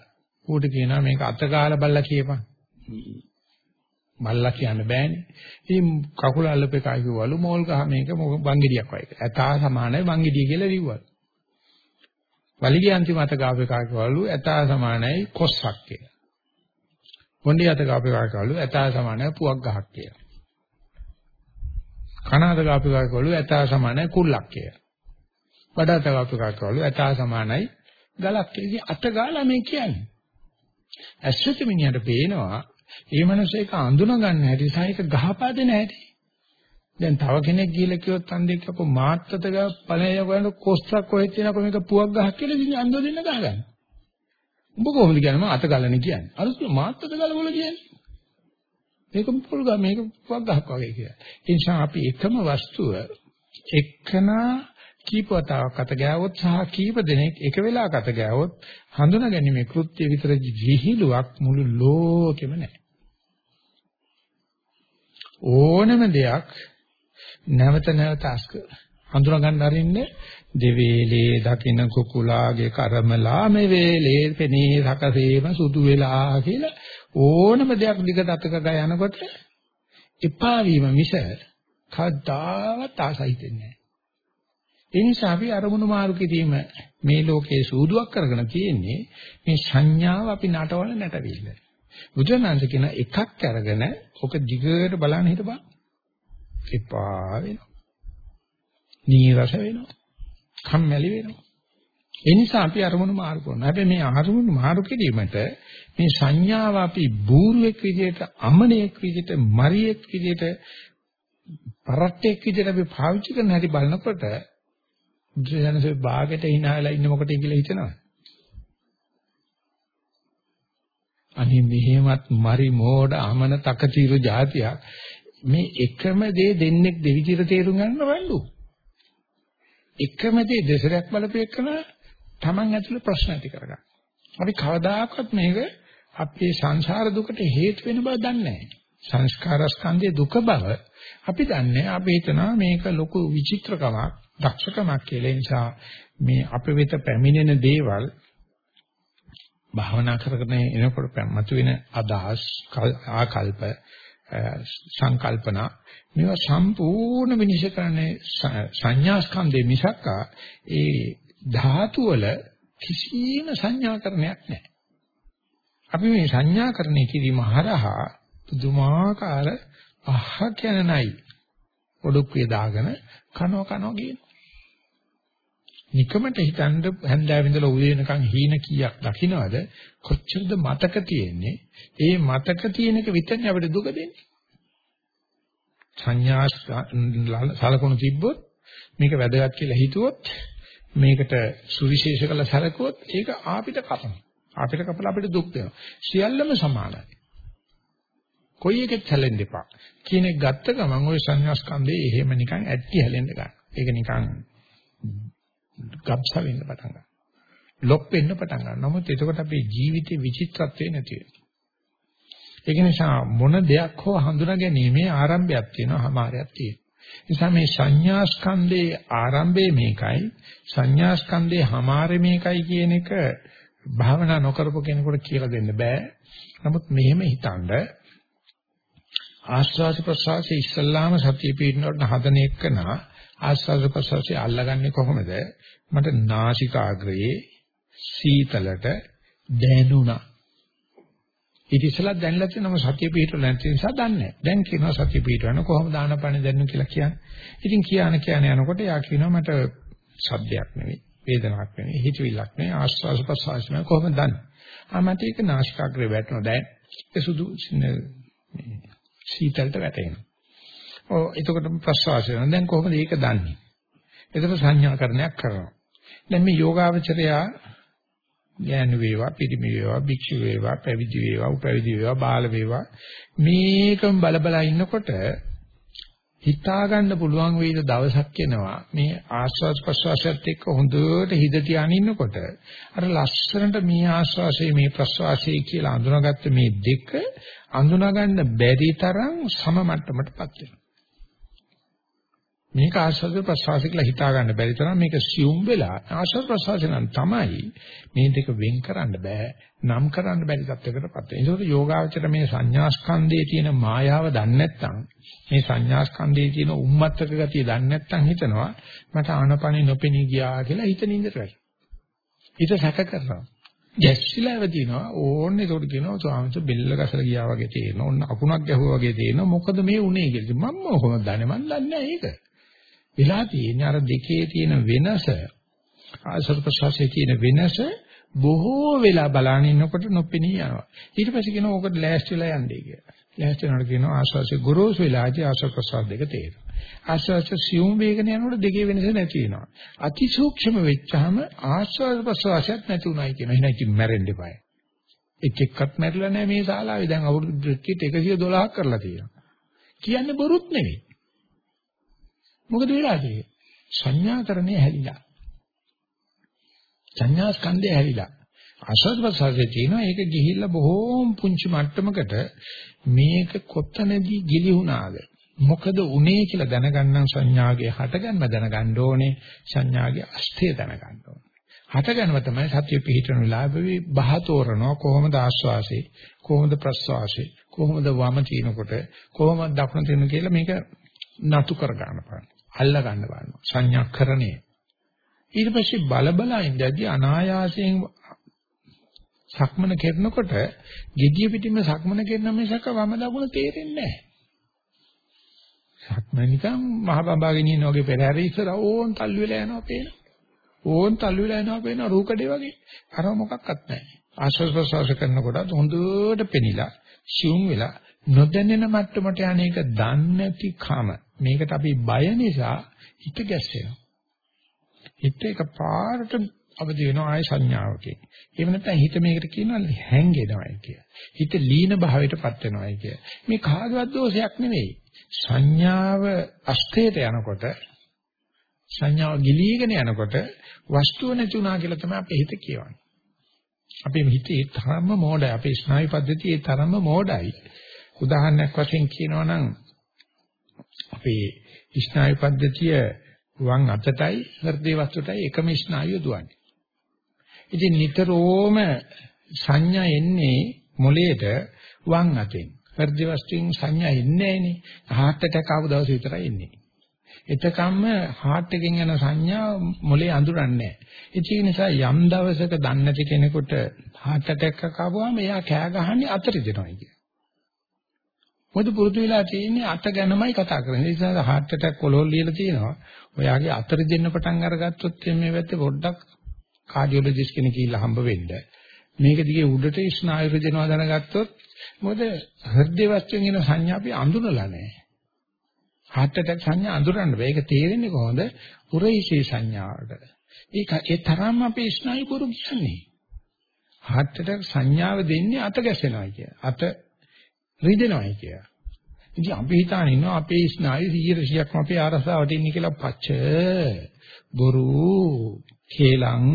ඌට කියනවා මේක අත ගාලා බල්ලා කියපන්. බල්ලා කියන්න බෑනේ. ඉතින් කකුල අල්ලපේ කයි කිව්වලු මෝල් ගහ මේක වංගිඩියක් වගේ. ඇතා සමානයි වංගිඩිය කියලා ලිව්වලු. වලිගේ අන්තිම අත ගාපේ කයි කිව්වලු ඇතා සමානයි කොස්සක් කියලා. කොණ්ඩිය අත ගාපේ කයි කිව්වලු ඇතා සමානයි පුවක් ගහක් කියලා. කනාද ගාපේ කයි කිව්වලු ඇතා සමානයි කුල්ලක් කියලා. වඩාත ගාපේ කයි කිව්වලු ඇතා සමානයි ගලක් කියලා. අත ගාලා මේ කියන්නේ. ඇස්සෙත මිනිහට පේනවා ඒ මනස එක අඳුන ගන්න හැටි සහ ඒක ගහපා දෙන හැටි. දැන් තව කෙනෙක් ගිහලා කිව්වොත් අන්දෙක් අපෝ මාත්තත ගා ඵලය ගන්න කොස්සක් කොහෙද තියෙනකො මේක පුවක් ගහක් කියලා ඉතින් අන්දෝ දෙන්න ගහගන්න. උඹ කොහොමද කියන්නේ මම අත ගලන්නේ කියන්නේ. අර මාත්තත ගල වල කියන්නේ. මේක පොල් ගහ මේක පුවක් ගහක් වගේ කියලා. ඒ නිසා අපි එකම වස්තුව එක්කනා කීප වතාවක් අත ගෑවොත් සහ කීප දෙනෙක් එක වෙලාවක අත ගෑවොත් හඳුනා ගැනීමේ කෘත්‍ය විතර විහිළුවක් මුළු ලෝකෙම නැහැ. ඕනම දෙයක් නැවත නැවත අස්ක හඳුනා ගන්න අරින්නේ දෙවේලේ දකින්න කුකුලාගේ කර්මලා මේ වේලේ පෙනී සකසේම සුදු වෙලා කියලා ඕනම දෙයක් දිගට අතක ගා යනකොට එපා වීම මිස කවදාවත් ආසයිතෙන්නේ නැහැ. ඒ නිසා අපි අරමුණු මාරු කිරීම මේ ලෝකයේ සූදුවක් කරගෙන තියෙන්නේ මේ සංඥාව අපි නටවල නැටවිල්ල. බුදුරජාණන් කියන එකක් අරගෙන ඔක දිගට බලන්න හිටපන්. එපා වෙනවා. නීරස වෙනවා. කම්මැලි වෙනවා. ඒ නිසා අපි අරමුණු මාරු කරනවා. හැබැයි මේ අරමුණු මාරු කිරීමට මේ සංඥාව අපි බූරුවෙක් විදිහට, අමනයෙක් විදිහට, මරියෙක් විදිහට, පරට්ටෙක් විදිහට අපි පාවිච්චි කරන හැටි බලනකොට බුදුසසුනේ ਬਾගෙට hinaලා ඉන්න මොකටද කියලා හිතනවා. අනේ මෙහෙමත් මරි මෝඩ අමන තකතිරු જાතියක් මේ එකම දේ දෙන්නෙක් දෙවිදිහට තේරුම් ගන්න රණ්ඩු. එකම දේ දෙසරයක් බලපෑකන Taman ඇතුළේ ප්‍රශ්න ඇති කරගන්න. අපි කවදාකවත් මේක අපේ සංසාර දුකට හේතු වෙන බව දන්නේ නැහැ. සංස්කාර ස්කන්ධයේ දුක බව අපි දන්නේ අපි හිතනවා මේක ලොකු විචිත්‍රකමක් දක්ෂකමක් කියලා. නිසා මේ අප වෙත පැමිණෙන දේවල් භාවනා කරගෙන එනකොට මතුවෙන අදහස් ආකල්ප සංකල්පනා මේවා සම්පූර්ණ විනිශ්චය කරන්නේ සංඥා ස්කන්ධේ මිසක් ඒ ධාතු වල කිසිම සංඥාකරණයක් නැහැ. අපි මේ සංඥාකරණය කිරීම හරහා පුදුමාකාර අහ කියන නයි ඔඩොක්කේ දාගෙන කනෝ කනෝ කියනවා. නිකමට හිතන්න හැන්දෑව ඉඳලා උදේ වෙනකන් හීන කීයක් දකින්නවද කොච්චරද මතක තියෙන්නේ? ඒ මතක තියෙන එක විතරනේ අපිට දුක දෙන්නේ. සංඥා සලකුණු තිබ්බොත් මේක වැදගත් කියලා හිතුවොත් මේකට සුවිශේෂ කළ සැලකුවොත් ඒක ආපිට කපන අපිට කපලා අපිට දුක් දෙනවා. සියල්ලම සමානයි. කොයි එකෙත් හැලෙන්න එපා. කියන එක ගත්ත ගමන් ওই සංඥා ස්කන්ධේ එහෙම නිකන් ඇටි හැලෙන්න ගන්න. ඒක නිකන් ගබ්ස වෙන්න පටන් ගන්නවා. ලොක් වෙන්න පටන් ගන්නවා. නමුත් එතකොට අපේ ජීවිතේ විචිත්‍රත්වේ නැති වෙනවා. ඒක නිසා මොන දෙයක් හෝ හඳුනා ගැනීමේ ආරම්භයක් තියෙනවා, හමාරයක් තියෙනවා. නිසා මේ සංඥා ස්කන්ධේ ආරම්භය මේකයි, සංඥා ස්කන්ධේ හමාරය මේකයි කියන එක භාවනා නොකරපු කෙනෙකුට කියලා දෙන්න බෑ. නමුත් මෙහෙම හිතනද ආස්වාද ප්‍රසවාසයේ ඉස්සල්ලාම සතිය පිටිනවට හදන එකනා ආස්වාද ප්‍රසවාසයේ අල්ලගන්නේ කොහොමද? මට නාසිකාග්‍රයේ සීතලට දැනුණා. ඊට ඉස්සෙල්ලා දැනලා තියෙනම සතිය පිටුල නැති නිසා දන්නේ දැන් කියනවා සතිය පිටවන්න කොහොමද ආනපන දැනු කියලා කියන්නේ. ඉතින් කියන කියන යනකොට යා කියනවා මට සද්දයක් නෙවෙයි, වේදනාවක් නෙවෙයි, හිතවිල්ලක් නෙවෙයි, ආස්වාද ප්‍රසවාස නෙවෙයි කොහොමද දන්නේ? ආ මට ඒක නාසිකාග්‍රේ වැටෙනවා දැන්. ඒ සුදු සීතලට වැටෙනවා. ඔව් එතකොට ප්‍රසවාසය වෙනවා. දැන් කොහොමද ඒක දන්නේ? එතකොට සංඥාකරණයක් කරනවා. දැන් මේ යෝගාවචරයා ඥාන වේවා, පිරිමි වේවා, භික්ෂු වේවා, පැවිදි වේවා, උපැවිදි වේවා, බාල වේවා මේකම බල බල ඉන්නකොට හිතා ගන්න පුළුවන් වේද දවසක් එනවා මේ ආස්වාද ප්‍රසවාසයත් එක්ක හොඳට හිත තියාගෙන ඉන්නකොට අර ලස්සනට මේ ආස්වාසේ මේ ප්‍රසවාසයේ කියලා අඳුනාගත්ත මේ දෙක අඳුනාගන්න බැරි තරම් සම මට්ටමටපත් වෙනවා මේක ආස්වාද ප්‍රසවාස කියලා හිතා ගන්න බැරි තරම් මේක සියුම් වෙලා ආස්වාද ප්‍රසවාස නම් තමයි මේ දෙක වෙන් කරන්න බෑ නම් කරන්න බැරි තත්යකටපත් වෙනවා. ඒකෝට යෝගාවචර මේ සංඥාස්කන්ධයේ තියෙන මායාව දන්නේ නැත්නම් මේ සංඥාස්කන්ධයේ තියෙන උම්මත්තක ගතිය දන්නේ නැත්නම් හිතනවා මට ආනපනෙ නොපෙනී ගියා කියලා හිත නින්දට වැටෙනවා. හිත සැක කරනවා. ගැස්සිලා වැදිනවා ඕන්නේ ඒකට කියනවා ස්වාමීන් බෙල්ල ගසලා ගියා වගේ තේරෙනවා. ඕන්න අකුණක් ගැහුවා වගේ තේරෙනවා. මොකද මේ උනේ කියලා. මම කොහොමද දන්නේ? මන් දන්නේ නැහැ ඒක. වෙලා තියෙන්නේ අර දෙකේ තියෙන වෙනස ආසර් ප්‍රසවාසයේ තියෙන වෙනස බොහෝ වෙලා බලන ඉන්නකොට නොපෙනී යනවා. ඊට පස්සේ කියනවා ඕකට ලෑස්ති වෙලා යන්නේ කියලා. ලෑස්ති වෙනකොට කියනවා ආශ්වාසයේ ගොරෝසු වෙලාදී ආශ්වාස ප්‍රශ්වාස දෙක තේරෙනවා. ආශ්වාස සියුම් වේගන යනකොට දෙකේ වෙනස නැති වෙනවා. අතිසූක්ෂම වෙච්චාම ආශ්වාස ප්‍රශ්වාසයක් නැති උනායි කියනවා. එහෙනම් ඉතින් මැරෙන්න එපායි. එක් එක්කත් මැරිලා නැහැ මේ ශාලාවේ. දැන් අවුරුදු 112ක් කරලා තියෙනවා. කියන්නේ බොරුත් නෙවෙයි. මොකද වෙලා තියෙන්නේ? සංඥාකරණය හැලිලා. සංඥා ස්කන්ධය හැලිලා. ආස්වාද ප්‍රසාරයේ තියෙනවා ඒක ගිහිල්ලා බොහෝම පුංචි මට්ටමකට මේක කොතනදී ගිලිහුණාද මොකද උනේ කියලා දැනගන්න සංඥාගේ හටගන්න දැනගන්න ඕනේ. සංඥාගේ අස්තය දැනගන්න ඕනේ. හටගන්නව තමයි සත්‍ය පිහිටන වෙලාවෙවි බහතෝරනවා කොහොමද ආස්වාසේ? කොහොමද ප්‍රස්වාසේ? කොහොමද වම තිනකොට? කොහොමද දකුණ තිනන කියලා මේක නතු කර ගන්න බලන්න අල්ල ගන්න බලන්න සංඥාකරණය ඊට පස්සේ බල බල ඉඳදී අනායාසයෙන් සක්මන කරනකොට gediya pitima සක්මන කරන මිසක වම දකුණ තේරෙන්නේ නැහැ. සක්මන නිකන් මහ බඹාගෙන ඉන්න වගේ පෙරහැර ඉස්සර ඕන් තල්ලු වෙලා යනවා පේන. ඕන් තල්ලු වෙලා යනවා පේන රූකඩේ වගේ. අර මොකක්වත් නැහැ. ආශ්වාස ප්‍රශ්වාස කරනකොට හොඳට පෙනිලා සිුම් වෙලා නොදැනෙන මට්ටමට යන්නේක දන්නේ නැති කම. මේකට අපි බය නිසා හිත ගැස්සෙනවා. හිත එක පාරට අවදි වෙනවා ආය සංඥාවකින්. එහෙම නැත්නම් හිත මේකට කියනවා හැංගෙනවායි කිය. හිත ලීන භාවයටපත් වෙනවායි කිය. මේ කාගවත් දෝෂයක් නෙවෙයි. සංඥාව අස්තේට යනකොට සංඥාව ගිලීගෙන යනකොට වස්තුව නැතුණා කියලා තමයි අපේ හිත කියවන්නේ. අපේ හිතේ තරම්ම මෝඩයි. අපේ ස්නායු පද්ධතියේ තරම්ම මෝඩයි. උදාහරණයක් වශයෙන් කියනවා නම් අපේ ස්නායු පද්ධතිය වම් අතටයි හෘදේ වස්තුවටයි එකම ස්නායුව දුවන්නේ. ඉතින් නිතරම සංඥා එන්නේ මොළයට වම් අතෙන්. හෘද වස්තුවෙන් සංඥා එන්නේ නැහනේ. heart attack ආව දවස් විතරයි එන්නේ. එතකම්ම heart එකෙන් යන සංඥා මොළේ අඳුරන්නේ නැහැ. ඒ නිසා යම් දවසක දන්නේ නැති කෙනෙකුට heart attack එකක් ආවම එයා කෑ ගහන්නේ අත රිදෙනවා කියන. මොකද පුරුදු වෙලා තියෙන්නේ අත ගැනමයි කතා කරන්නේ. ඒ නිසා heart attack කොලොල් ලියලා තියෙනවා. ඔයාගේ අත රිදෙන්න පටන් අරගත්තොත් මේ පැත්තේ පොඩ්ඩක් කාඩියොලොජිස්ට් කෙනෙක් කියලා හම්බ වෙන්න. මේක දිගේ උඩට ස්නායු රිදෙනවා දැනගත්තොත් මොකද හෘද වස්තුවෙන් එන සංඥා අපි අඳුනලා නැහැ. heart attack සංඥා අඳුරන්න බෑ. ඒක තේරෙන්නේ කොහොමද? උරහිසේ සංඥාවට. ඒක ඒ තරම්ම අපේ ස්නායු පුරු කියන්නේ. heart attack සංඥාව දෙන්නේ අත ගැසෙනවායි කිය. අත රිදෙනවායි කිය. ඉතින් අපි හිතාන ඉන්නවා අපේ ස්නායු 100%ක්ම අපේ ආරසාවට ඉන්නේ කියලා පච්ච බොරු කේලං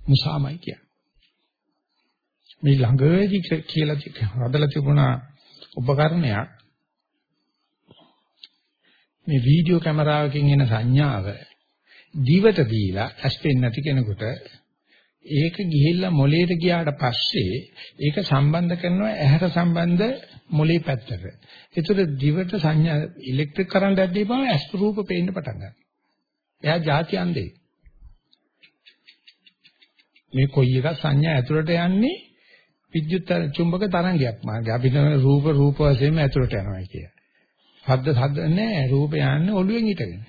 මුසාමයි කිය. මේ ළඟදී කියලා හදලා තිබුණා උපකරණයක් මේ වීඩියෝ කැමරාවකින් එන සංඥාව දිවට දීලා ඇස්පෙන් නැති කෙනෙකුට ඒක ගිහිල්ලා මොළයට ගියාට පස්සේ ඒක සම්බන්ධ කරනවා ඇහැට සම්බන්ධ මොළේ පැත්තට. ඒතර දිවට සංඥා ඉලෙක්ට්‍රික් කරන්ට් එකක් දීපුවම ඇස් රූප පේන්න පටන් ගන්නවා. එයා ಜಾති අන්දේ. මේ කොයි එක සංඥා ඇතුළට යන්නේ විද්‍යුත් චුම්බක තරංගයක් මාර්ගය. අපි කියන රූප රූප වශයෙන්ම ඇතුළට යනවා කිය. ශබ්ද ශබ්ද නෑ රූප යන්නේ ඔළුවෙන් හිටගෙන.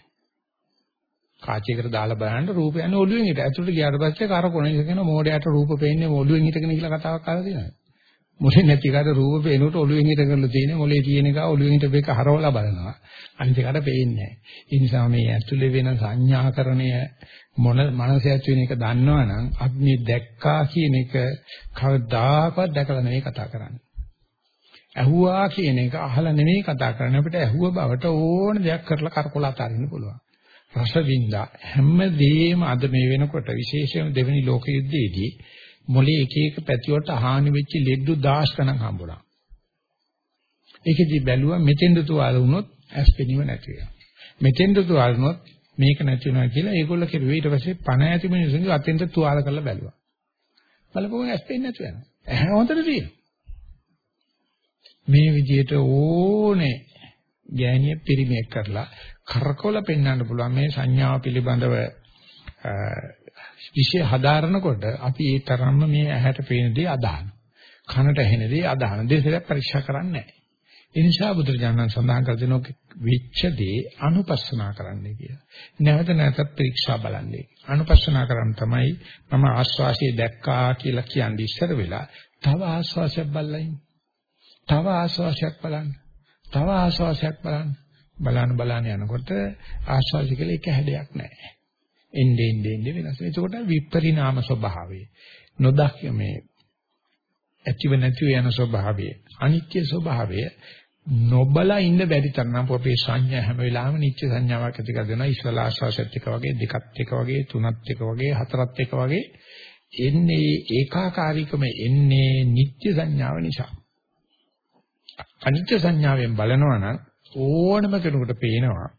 කාචයකට දාලා බලන්න රූප යන්නේ ඔළුවෙන් හිට. ඇතුළට ගියාට පස්සේ කරකොන එක කියන මෝඩයට රූප පේන්නේ ඔළුවෙන් හිටගෙන කියලා කතාවක් අහලා තියෙනවා. මොලේ නැති කාට රූප පේනකොට ඔළුවෙන් හිට කරලා තියෙන මොලේ තියෙන එක ඔළුවෙන් හිට මේක හරවලා බලනවා. අනිත් එකට පේන්නේ නැහැ. ඒ නිසා මේ ඇතුලේ වෙන සංඥාකරණය මොන මනස ඇතුලේ වෙන එක දන්නවනම් අපි මේ දැක්කා කියන එක කවදාකවත් දැකලා නෙවෙයි කතා කරන්නේ. ඇහුවා කියන එක අහලා නෙවෙයි කතා කරන්නේ අපිට ඇහුව බවට ඕන දෙයක් කරලා කරකොල අතාරින්න පුළුවන්. රස වින්දා හැමදේම අද මේ වෙනකොට විශේෂයෙන් දෙවෙනි ලෝක යුද්ධයේදී මොලේ එක එක පැති වලට හානි වෙච්ච ලෙඩු දාස් ගණන් හම්බුණා. ඒකෙදි බැලුවා මෙතෙන්ද තුවාල වුණොත් ඇස් පෙනීම නැති වෙනවා. මෙතෙන්ද තුවාල වුණොත් මේක නැති වෙනවා කියලා ඒගොල්ලෝ කිව්වේ ඊට පස්සේ පණ ඇති මිනිස්සුන්ගේ අතෙන්ද තුවාල කරලා බැලුවා. බලපුවම ඇස් පෙන්නේ නැතු වෙනවා. ඇහැ හොඳට තියෙනවා. මේ විදිහට ඕනේ ගෑණිය පිරිමියෙක් කරලා කරකවල පෙන්වන්න පුළුවන් මේ සංඥාව පිළිබඳව විශේෂ හදාරනකොට අපි ඒ තරම්ම මේ ඇහැට පේන දේ අදහන. කනට ඇහෙන දේ අදහන. දෙසලක් පරීක්ෂා කරන්නේ නැහැ. ඒ නිසා බුදුරජාණන් සඳහන් කර දෙනෝ විච්ඡ දේ අනුපස්සනා කරන්නයි කියලා. නැවත නැවතත් පරීක්ෂා බලන්නේ. අනුපස්සනා කරන් තමයි මම ආස්වාසිය දැක්කා කියලා කියන්නේ ඉස්සර වෙලා තව ආස්වාසයක් බලලා තව ආස්වාසයක් බලන්න. තව ආස්වාසයක් බලන්න. බලන බලන යනකොට ආස්වාසිය කියලා එක හැඩයක් නැහැ. එන්නේ එන්නේ එන්නේ වෙනස්. එතකොට විපරිණාම ස්වභාවය. නොදක් මේ ඇතිව නැතිව යන ස්වභාවය. අනිත්‍ය ස්වභාවය නොබලා ඉන්න බැරි තරම් අපේ සංඥා හැම වෙලාවෙම නිත්‍ය සංඥාවක් ඇති කර දෙනවා. ඉස්සලා ආස්වාසයත් එක වගේ, දෙකත් එක වගේ, තුනත් එක වගේ, හතරත් එක වගේ එන්නේ ඒකාකාරීකම එන්නේ නිත්‍ය සංඥාව නිසා. අනිත්‍ය සංඥාවෙන් බලනවා නම් ඕනම කෙනෙකුට පේනවා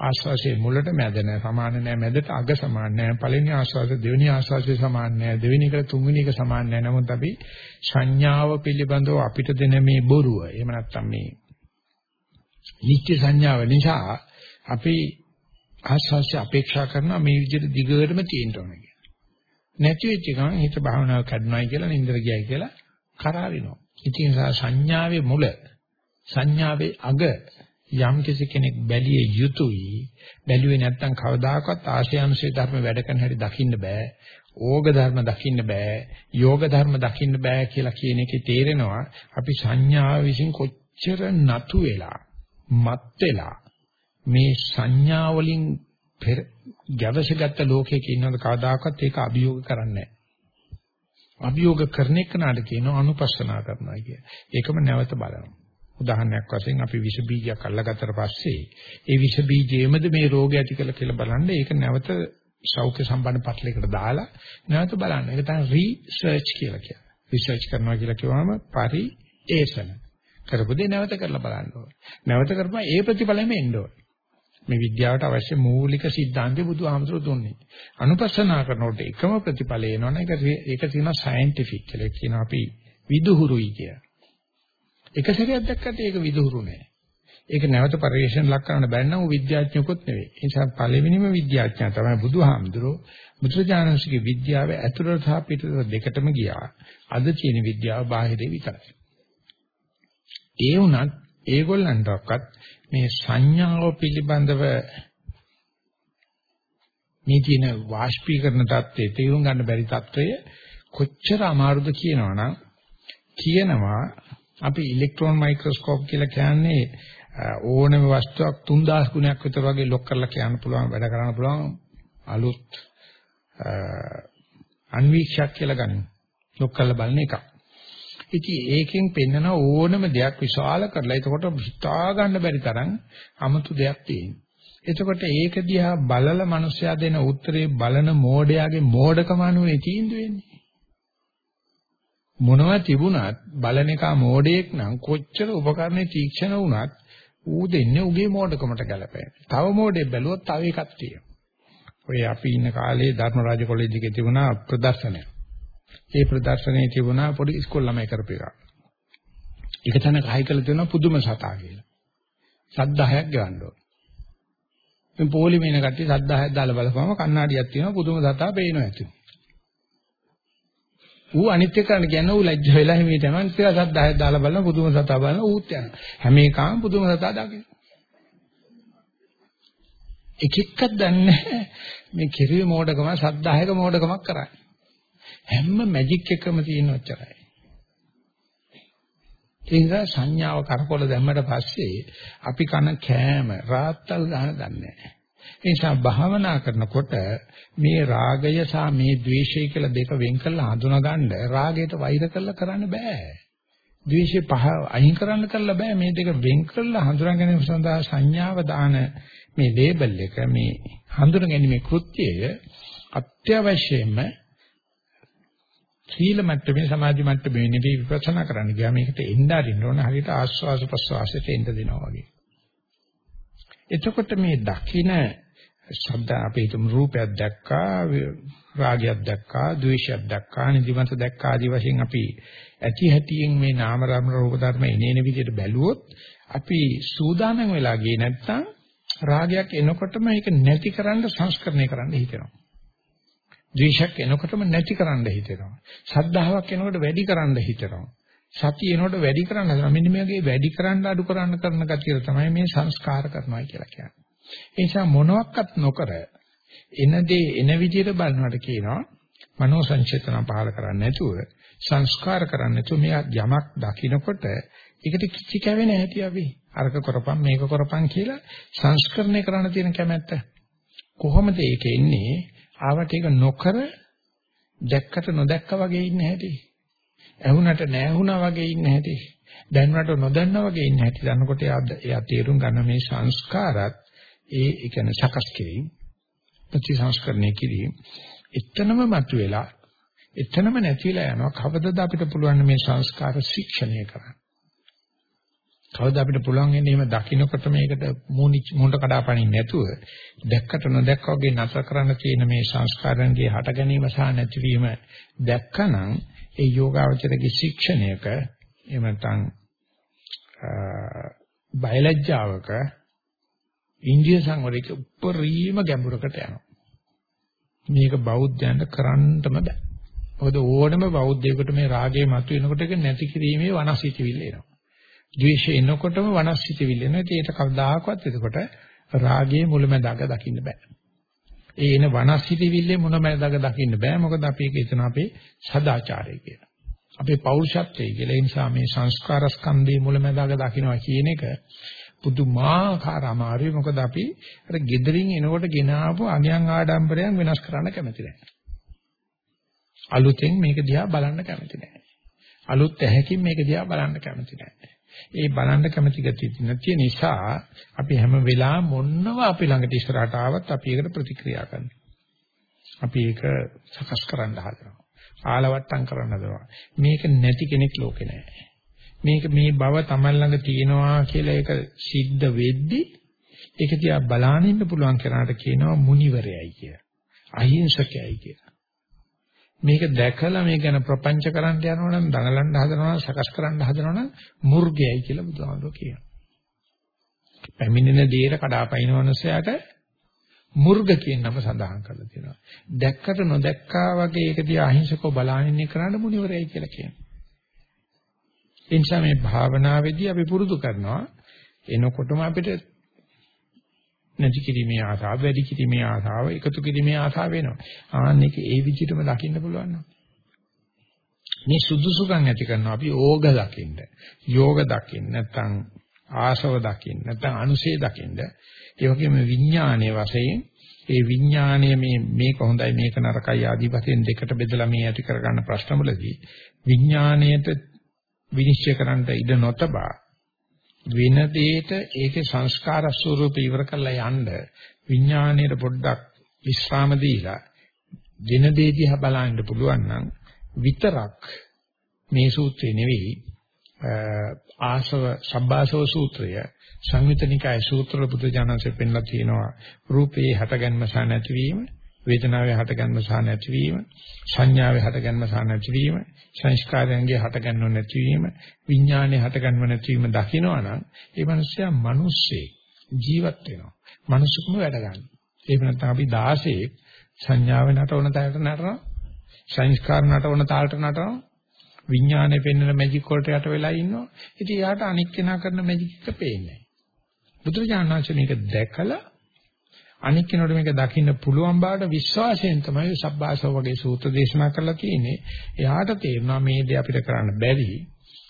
ආස්වාසියේ මුලට මැද නැ සමාන නැ මැදට අග සමාන නැ පළවෙනි ආස්වාසිය දෙවෙනි ආස්වාසිය සමාන නැ දෙවෙනි එක තුන්වෙනි එක සමාන නැ නමුත් අපි සංඥාව පිළිබඳව අපිට දෙන මේ බොරුව එහෙම නැත්නම් මේ නිත්‍ය සංඥාව නිසා අපි ආස්වාසිය අපේක්ෂා කරනවා මේ විදිහට දිගටම තියෙන්න ඕන කියලා. නැති වෙච්ච ගමන් හිත භාවනාව කඩනවායි කියලා නින්දර ගියයි කියලා කරාරිනවා. ඉතින් සංඥාවේ මුල සංඥාවේ අග යම් කෙනෙක් බැලිය යුතුයි බැලුවේ නැත්නම් කවදාකවත් ආශයන්සේ ධර්ම වැඩ කරන හැටි දකින්න බෑ ඕග ධර්ම දකින්න බෑ යෝග ධර්ම දකින්න බෑ කියලා කියන එකේ තේරෙනවා අපි සංඥාව විසින් කොච්චර නතු වෙලා මත් වෙලා මේ සංඥා වලින් ගැවසගත්ත ලෝකයක ඉන්නවද කවදාකවත් ඒක අභියෝග කරන්නේ නැහැ අභියෝග කරන එක නාට කියනවා අනුපස්සනා කරනවා කිය. ඒකම නැවත බලනවා. උදාහරණයක් වශයෙන් අපි විෂ බීජයක් අල්ලගත්තට පස්සේ ඒ විෂ බීජයේමද මේ රෝගය ඇති කළ කියලා බලන්න ඒක නැවත සෞඛ්‍ය සම්බන්ධ පටලයකට දාලා නැවත බලන්න. ඒක තමයි රිසර්ච් කියලා කියන්නේ. රිසර්ච් කරනවා කියලා කියවම පරිේෂණ. කරපු දේ නැවත කරලා බලන්න ඕනේ. නැවත කරපුවා ඒ ප්‍රතිඵලෙම එන්න ඕනේ. මේ විද්‍යාවට අවශ්‍ය මූලික સિદ્ધාන්තය බුදුහාමසර දුන්නේ. අනුපස්සනා කරනකොට එකම ප්‍රතිඵලය එනවනේ ඒක ඒක තියෙනවා සයන්ටිෆික් කියලා. ඒක කියනවා අපි විදුහුරුයි කියලා. එක සැරයක් දැක්කට ඒක විදුහුරු නෑ. ඒක නැවත පරිශන ලක් කරන්න බැන්න වූ විද්‍යාඥයෙකුත් නෙවෙයි. ඒ නිසා පළවෙනිම විද්‍යාඥයා තමයි බුදුහාමුදුරෝ. බුදුරජාණන්සේගේ විද්‍යාව ඇතුළත සහ පිටත දෙකටම ගියා. අද තියෙන විද්‍යාව බාහිරේ විතරයි. ඒ වුණත් ඒගොල්ලන්ටවත් මේ සංඥාව පිළිබඳව මේ තියෙන වාෂ්පීකරණ தත්ත්වයේ තේරුම් ගන්න බැරි தත්ත්වය කොච්චර අමාරුද කියනවනම් කියනවා අපි ඉලෙක්ට්‍රෝන මයික්‍රොස්කෝප් කියලා කියන්නේ ඕනම වස්තුවක් 3000 ගුණයක් විතර වගේ ලොක් කරලා කියන්න පුළුවන් වැඩ කරන්න පුළුවන් අලුත් අන්වීක්ෂයක් කියලා ගන්න. ලොක් කරලා බලන එකක්. ඉතින් ඒකෙන් පෙන්නන ඕනම දෙයක් විශාල කරලා එතකොට හිතා ගන්න බැරි තරම් 아무තු දෙයක් තියෙනවා. එතකොට ඒක දිහා බලලා මිනිස්සයා දෙන උත්තරේ බලන මෝඩයාගේ මෝඩකම අනුවේ තීන්දුව වෙන්නේ. මොනවා තිබුණත් බලන එක මෝඩයෙක් නම් කොච්චර උපකරණේ තීක්ෂණ වුණත් ඌ දෙන්නේ උගේ මෝඩකමට ගැලපෙන. තව මෝඩෙක් බැලුවොත් තව එකක් තියෙනවා. ඔය අපි ඉන්න කාලේ ධර්මරාජ කොලෙජ් එකේ තිබුණා ප්‍රදර්ශනය. ඒ ප්‍රදර්ශනයේ තිබුණා පොඩි ඉස්කෝල ළමයි කරපු එක. එක තැනක හයි කළ තියෙනවා පුදුම සතා කියලා. සත් 10ක් ගවන්න ඕන. දැන් පොලිමේ ඉන්න කට්ටිය සත් 10ක් දාලා බලපුවම කණ්ණාඩියක් තියෙනවා පුදුම සතා පේනවා ඇති. ඌ අනිත් එක්කන කියන්නේ ඌ ලැජ්ජ වෙලා හිමීට යනවා. ඉතින් සත් 10ක් දාලා බලන පුදුම සතා බලන ඌත් යනවා. හැම එකම පුදුම සතා දකින්න. එක එකක් දන්නේ මේ කිරිය මෝඩකම සත් 10ක මෝඩකමක් කරන්නේ. හැම මැජික් එකම තියෙන ඔච්චරයි. ඒ නිසා සංඥාව කරකොල දැම්මට පස්සේ අපි කන කෑම රාත්තල් ගන්න දන්නේ නැහැ. ඒ නිසා භාවනා කරනකොට මේ රාගය සහ මේ ද්වේෂය කියලා දෙක වෙන් කරලා හඳුනාගන්න රාගයට වෛර කරලා කරන්න බෑ. ද්වේෂය පහ අයින් කරන්න කරලා බෑ මේ දෙක වෙන් කරලා හඳුනා ගැනීම සඳහා සංඥාව දාන මේ ලේබල් එක මේ හඳුනා ගැනීමේ කෘත්‍යය අත්‍යවශ්‍යයෙන්ම සීල මට්ටමේ සමාධි මට්ටමේ නෙවෙයි විපස්සනා කරන්න ගියා මේකට එන්න අරින්න ඕන හරියට ආස්වාස ප්‍රස්වාසයට එන්න දෙනවා වගේ. එතකොට මේ දකින ශබ්ද අපේ තුම් රූපයක් දැක්කා රාගයක් දැක්කා ද්වේෂයක් දැක්කා නිදිමත දැක්කා ආදී වශයෙන් අපි ඇති හැටියෙන් මේ නාම රාම රූප ධර්ම එනේන විදිහට බැලුවොත් අපි සූදානම් වෙලා ගියේ නැත්නම් රාගයක් එනකොටම ඒක නැතිකරන්න සංස්කරණය කරන්න හිතෙනවා. ද්වේෂයක් එනකොටම නැතිකරන්න හිතෙනවා. ශ්‍රද්ධාවක් එනකොට වැඩි කරන්න හිතෙනවා. සතිය එනකොට වැඩි කරන්න හදනවා මෙන්න මේගේ වැඩි කරන්න අඩු කරන්න කරන කතිය තමයි මේ සංස්කාර කරනවා කියලා කියන්නේ. ඒ නිසා මොනවත් නොකර එන දේ එන විදිහට බලනවට කියනවා මනෝ සංචේතන පහල කරන්නේ නැතුව සංස්කාර කරන්නේ නැතුව මෙයා යමක් දකිනකොට ඒකට කිචි කැවෙන්නේ නැති අපි. අරක කරපම් මේක කරපම් කියලා සංස්කරණය කරන්න තියෙන කැමැත්ත. කොහොමද ඒක එන්නේ? ආවට ඒක නොකර දැක්කට නොදැක්කා වගේ ඉන්න හැටි. ඇහුණට නැහුණා වගේ ඉන්න හැටි. දැනුණට නොදන්නා වගේ ඉන්න හැටි. දන්නකොට එයා තේරුම් ගන්න මේ සංස්කාරات ඒ ඒ කියන්නේ සකස් කිරීම ප්‍රතිසංස්කරණය කිරීම එතනම මතුවෙලා එතනම නැතිලා යනවා කවදද අපිට පුළුවන් මේ සංස්කාර ශික්ෂණය කරන්න. කවද අපිට පුළුවන් වෙන්නේ එහෙම දකින්නකොට මේකට මූණ කඩාපනින්න නැතුව දැක්කට නොදැක්කා වගේ නතර කරන්න තියෙන මේ සංස්කාරයන්ගේ හට ගැනීම සහ නැතිවීම දැක්කනම් ඒ යෝගාවචරයේ ශික්ෂණයක එහෙම නැත්නම් බයලජ්ජාවක ඉන්දිය සංවරයක උපරිම ගැඹුරකට යනවා. මේක බෞද්ධයන්ට කරන්නටම බෑ. මොකද ඕනම බෞද්ධයෙකුට මේ රාගය මතුවෙනකොට ඒක නැති කිරීමේ වනසිතවිල්ල එනවා. ද්වේෂය එනකොටම වනසිතවිල්ල එනවා. ඒක කවදාකවත් එතකොට රාගයේ මුලැමැදාක දකින්න බෑ. ඒ එන වනසිතවිල්ලේ මුලැමැදාක දකින්න බෑ. මොකද අපි ඒක එතන අපේ සදාචාරය කියලා. අපේ පෞරුෂත්වය කියලා. ඒ නිසා මේ සංස්කාර ස්කන්ධයේ මුලැමැදාක දකින්නවා කියන එක පුදුමාකාර අමාරුයි මොකද අපි අර gederin එනකොට ගෙන ආපු අගයන් ආඩම්බරයන් වෙනස් කරන්න කැමති නැහැ. අලුතෙන් මේක දිහා බලන්න කැමති නැහැ. අලුත් ඇහැකින් මේක දිහා බලන්න කැමති නැහැ. ඒ බලන්න කැමති ගතිය නැති නිසා අපි හැම වෙලාවෙම මොනව අපි ළඟට ඉස්සරහට ආවත් අපි ඒකට ප්‍රතික්‍රියා කරනවා. අපි ඒක සකස් කරන්න හදනවා. ආලවට්ටම් කරන්න හදනවා. මේක නැති කෙනෙක් ලෝකේ නැහැ. මේක මේ බව Taman ළඟ තියෙනවා කියලා ඒක සිද්ධ වෙද්දී ඒක තියා බලාගෙන ඉන්න පුළුවන් කෙනාට කියනවා මුනිවරයයි කියලා. අහිංසකයයි කියලා. මේක දැකලා මේ ගැන ප්‍රපංච කරන්න යනවා නම් දඟලන්න හදනවා සකස් කරන්න හදනවා නම් මුර්ගයයි කියලා බුදුහාමුදුරුවෝ කියනවා. පැමිණෙන දේර කඩාපයින්නවනසයට මුර්ග කියන නම සඳහන් කරලා තියෙනවා. දැක්කට නොදැක්කා වගේ ඒක දිහා අහිංසකව බලාගෙන ඉන්න කරාට මුනිවරයයි කියලා කියනවා. ඒ නිසා මේ භාවනාවේදී අපි පුරුදු කරනවා එනකොටම අපිට නැති කිරීමේ ආසාව වැඩි කිරීමේ ආසාව එකතු කිරීමේ ආසාව වෙනවා. ආන්න එක ඒ විදිහටම දකින්න පුළුවන් මේ සුදුසුකම් ඇති කරනවා අපි ඕග දකින්න. යෝග දකින්න නැත්නම් ආසව දකින්න නැත්නම් අනුසේ දකින්න. ඒ වගේම විඥානයේ වශයෙන් ඒ විඥානය මේ මේක හොඳයි මේක නරකයි ආදී වශයෙන් දෙකට බෙදලා මේ ඇති කරගන්න ප්‍රශ්නවලදී විඥාණයට විනිශ්චය කරන්න ඉඩ නොතබා වෙන දෙයක ඒකේ සංස්කාර ස්වරූප ඉවර කරලා යන්න විඥාණයට පොඩ්ඩක් විශ්‍රාම දීලා දින දේ දිහා බලන්න පුළුවන් නම් විතරක් මේ සූත්‍රේ නෙවෙයි ආසව සබ්බාසව සූත්‍රය සංයුතනිකාය සූත්‍ර බුදු ජානසෙ පෙන්ලා තියෙනවා රූපේ හටගන්ම සහ නැතිවීම වේදනාවේ හටගන්ම සහ නැතිවීම සංඥාවේ හටගන්ම සහ නැතිවීම සංස්කාරයන්ගේ හටගන්නව නැතිවීම විඥානයේ හටගන්නව නැතිවීම දකිනවනම් ඒ මනුස්සයා මිනිස්සේ ජීවත් වෙනවා මනුස්සකම වැඩ ගන්න. ඒක නැත්නම් අපි 16 සංඥාවේ නටවන තාලට නටනවා සංස්කාර නටවන තාලට නටනවා විඥානයේ පෙන්වන මැජික් වලට යට වෙලා ඉන්නවා. ඉතින් යාට අනික් කෙනා කරන මැජික් එක පේන්නේ නැහැ. බුදුරජාණන් වහන්සේ මේක දැකලා අනික් කෙනෙකුට මේක දකින්න පුළුවන් බවට විශ්වාසයෙන් තමයි සබ්බාසව වගේ සූත්‍ර දේශනා කරලා තියෙන්නේ. එයාට තේරෙනවා මේ දේ අපිට කරන්න බැරි.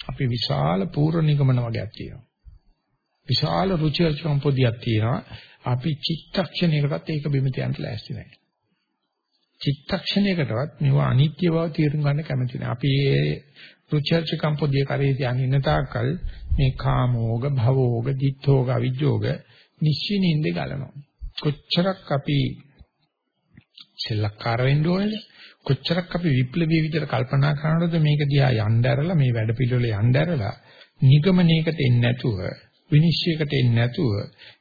අපි විශාල පූර්ව නිගමන වගේක් තියෙනවා. විශාල රුචි අරුචිකම් පොදියක් තියෙනවා. අපි චිත්තක්ෂණයකටත් ඒක බිම තියන්න ලෑස්ති නැහැ. චිත්තක්ෂණයකටවත් මේවා අනිත්‍ය බව තේරුම් ගන්න කැමති නැහැ. අපි මේ රුචි අරුචිකම් පොදිය කරේ තියන් ඉන්න තාක්කල් මේ කාමෝග, භවෝග, ditthෝග, අවිජ්ජෝග නිශ්චිනින්ද ගලනවා. කොච්චරක් අපි සෙල්ලක්කාර වෙන්න ඕනේද? කොච්චරක් අපි විප්ලවීය විදිහට කල්පනා කරනවද මේක දිහා යන්න ඇරලා මේ වැඩ පිළිවෙල යන්න ඇරලා නිගමනයකට එන්නේ නැතුව විනිශ්චයකට එන්නේ නැතුව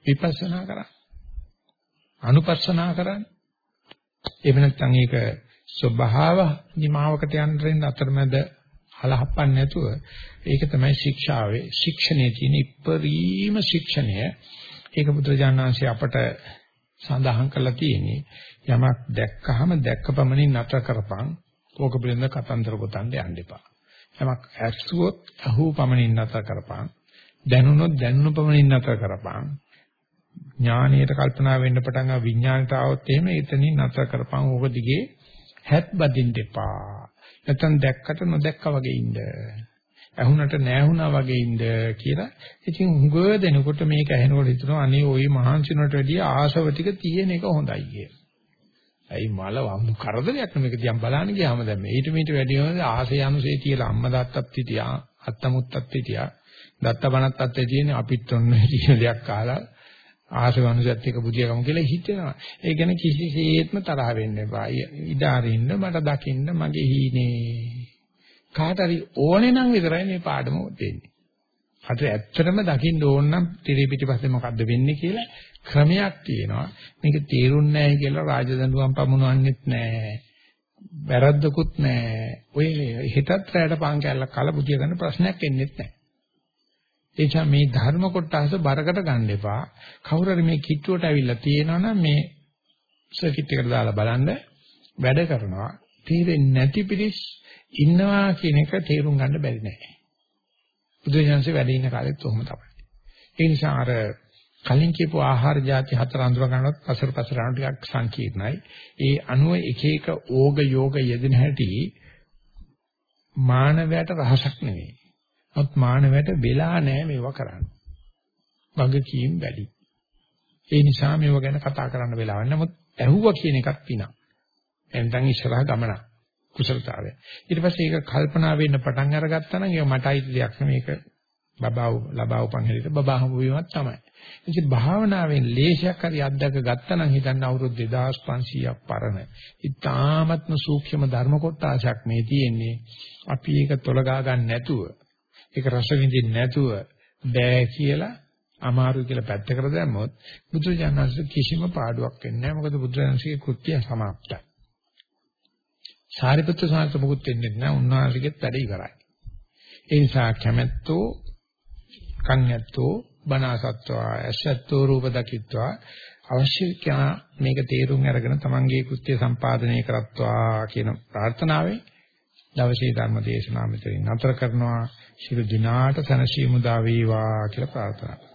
විපස්සනා කරා. අනුපස්සනා කරන්නේ. එහෙම නැත්නම් ඒක ස්වභාව නිමාවකට යන්න දෙන්න අතරමැද හලහප්පන්නේ නැතුව ඒක තමයි ශික්ෂාවේ ශික්ෂණයේ තියෙන ඉපරීම ශික්ෂණය. ඒක බුදුරජාණන් අපට සඳහන් කරලා තියෙන්නේ යමක් දැක්කහම දැක්ක පමණින් නතර කරපන්. ඕක පිළිබඳ කතන්දර ගොතන්න යන්න එපා. යමක් ඇසුවොත් අහූ පමණින් නතර කරපන්. දැනුණොත් දැනුණු පමණින් නතර කරපන්. ඥානීයට කල්පනා වෙන්න පටන් ආ විඥාණයට આવොත් එහෙම එතනින් නතර කරපන්. ඕක දිගේ හැත් බදින්න එපා. නැත්නම් දැක්කට නොදැක්කා වගේ ඉන්න. ඇහුනට නැහුණා වගේ ඉන්න කියලා. ඉතින් හුඟ දෙනකොට මේක ඇහෙනකොට හිතනවා අනේ ওই මහන්සිනට වැඩිය ආශව ටික තියෙන එක හොඳයි කියලා. ඇයි මල වම් කරදරයක් මේක දිහා බලන්න ගියාම දැන් මේ ඊට මීට වැඩි වෙනද ආසේ අනුසේ තියලා අම්මා තාත්තත් හිටියා අත්තමුත්තත් හිටියා. දත්ත බණත් අත්තේ තියෙන අපිත් ඔන්න කියන දෙයක් කාලා ආසේ අනුසයත් එක බුදියාගමු කියලා හිතෙනවා. ඒ කියන්නේ කිසිසේත්ම තරහ වෙන්න එපා. ඉඩ අරින්න මට දකින්න මගේ හීනේ. කාට හරි ඕනේ නම් විතරයි මේ පාඩම දෙන්නේ අද ඇත්තටම දකින්න ඕන නම් tire පිටිපස්සේ මොකද්ද වෙන්නේ කියලා ක්‍රමයක් තියෙනවා. මේක තේරුන්නේ නැහැ කියලා රාජදඬුවම් පමුණවන්නෙත් නැහැ. වැරද්දකුත් නැහැ. ඔය හිතත් රැයට පාන් කැල්ලක් කාලා බුදිය ගන්න ප්‍රශ්නයක් එන්නේත් නැහැ. ඒ නිසා මේ ධර්ම කොටස බරකට ගන්න එපා. කවුරු හරි මේ කිට්ටුවට ඇවිල්ලා තියෙනවනම් මේ සර්කිට් එකට දාලා බලන්න වැඩ කරනවා. තේරෙන්නේ නැති පිළිස් ඉන්නවා කියන එක තේරුම් ගන්න බැරි නෑ. බුදුසසුනේ වැඩ ඉන්න කාලෙත් උහම තමයි. ඒ නිසා අර කලින් කියපු ආහාර ಜಾති හතර අඳුර ගන්නවත් පසර පසර යන ටිකක් සංකීර්ණයි. ඒ අනුව එක එක ඕග යෝග යෙදෙන හැටි මානවයට රහසක් නෙවෙයි. නමුත් මානවයට වෙලා නැහැ මේවා කරන්න. වගකීම් වැඩි. ඒ නිසා මේව ගැන කතා කරන්න වෙලාවක් නැහැ. නමුත් ඇහුවා කියන එකක් පිනක්. එතෙන් ඉස්සරහ ගමන කුසලතාවය. ඊට පස්සේ ඒක කල්පනා වෙන්න පටන් අරගත්තා නම් ඒක මටයි දෙයක් නෙමෙයි. ඒක බබාව ලබාව පන්හෙලිට බබා හම්බ වීමක් තමයි. ඉතින් භාවනාවෙන් ලේෂයක් හරි අත්දක ගත්තා නම් හිතන්න අවුරුදු 2500ක් පරණ. ඉතාමත්ම සූක්ෂම ධර්ම කොටසක් මේ තියෙන්නේ. අපි ඒක තොලගා ගන්න නැතුව, ඒක රස විඳින්න නැතුව බෑ කියලා අමාරු කියලා පැත්තකට දැම්මොත් බුදුරජාණන්සේ කිසිම පාඩුවක් වෙන්නේ නැහැ. මොකද බුදුරජාණන්සේගේ කෘත්‍ය સમાප්තයි. සාරිපුත්‍ර සාන්ත මොකුත් වෙන්නේ නැහැ. උන්වහන්සේගෙත් වැඩ ඉවරයි. ඒ නිසා කැමැත්තෝ කන්‍යත්තෝ බනාසත්වා ඇසත්තෝ රූප දකිත්වා අවශ්‍ය කියා මේක තේරුම් අරගෙන තමන්ගේ කෘත්‍ය සම්පාදනය කරත්වා කියන ප්‍රාර්ථනාවෙන් දවසේ ධර්ම දේශනාව මෙතනින් නතර කරනවා ශිරු දිනාට සනසීමු දා වේවා කියලා ප්‍රාර්ථනා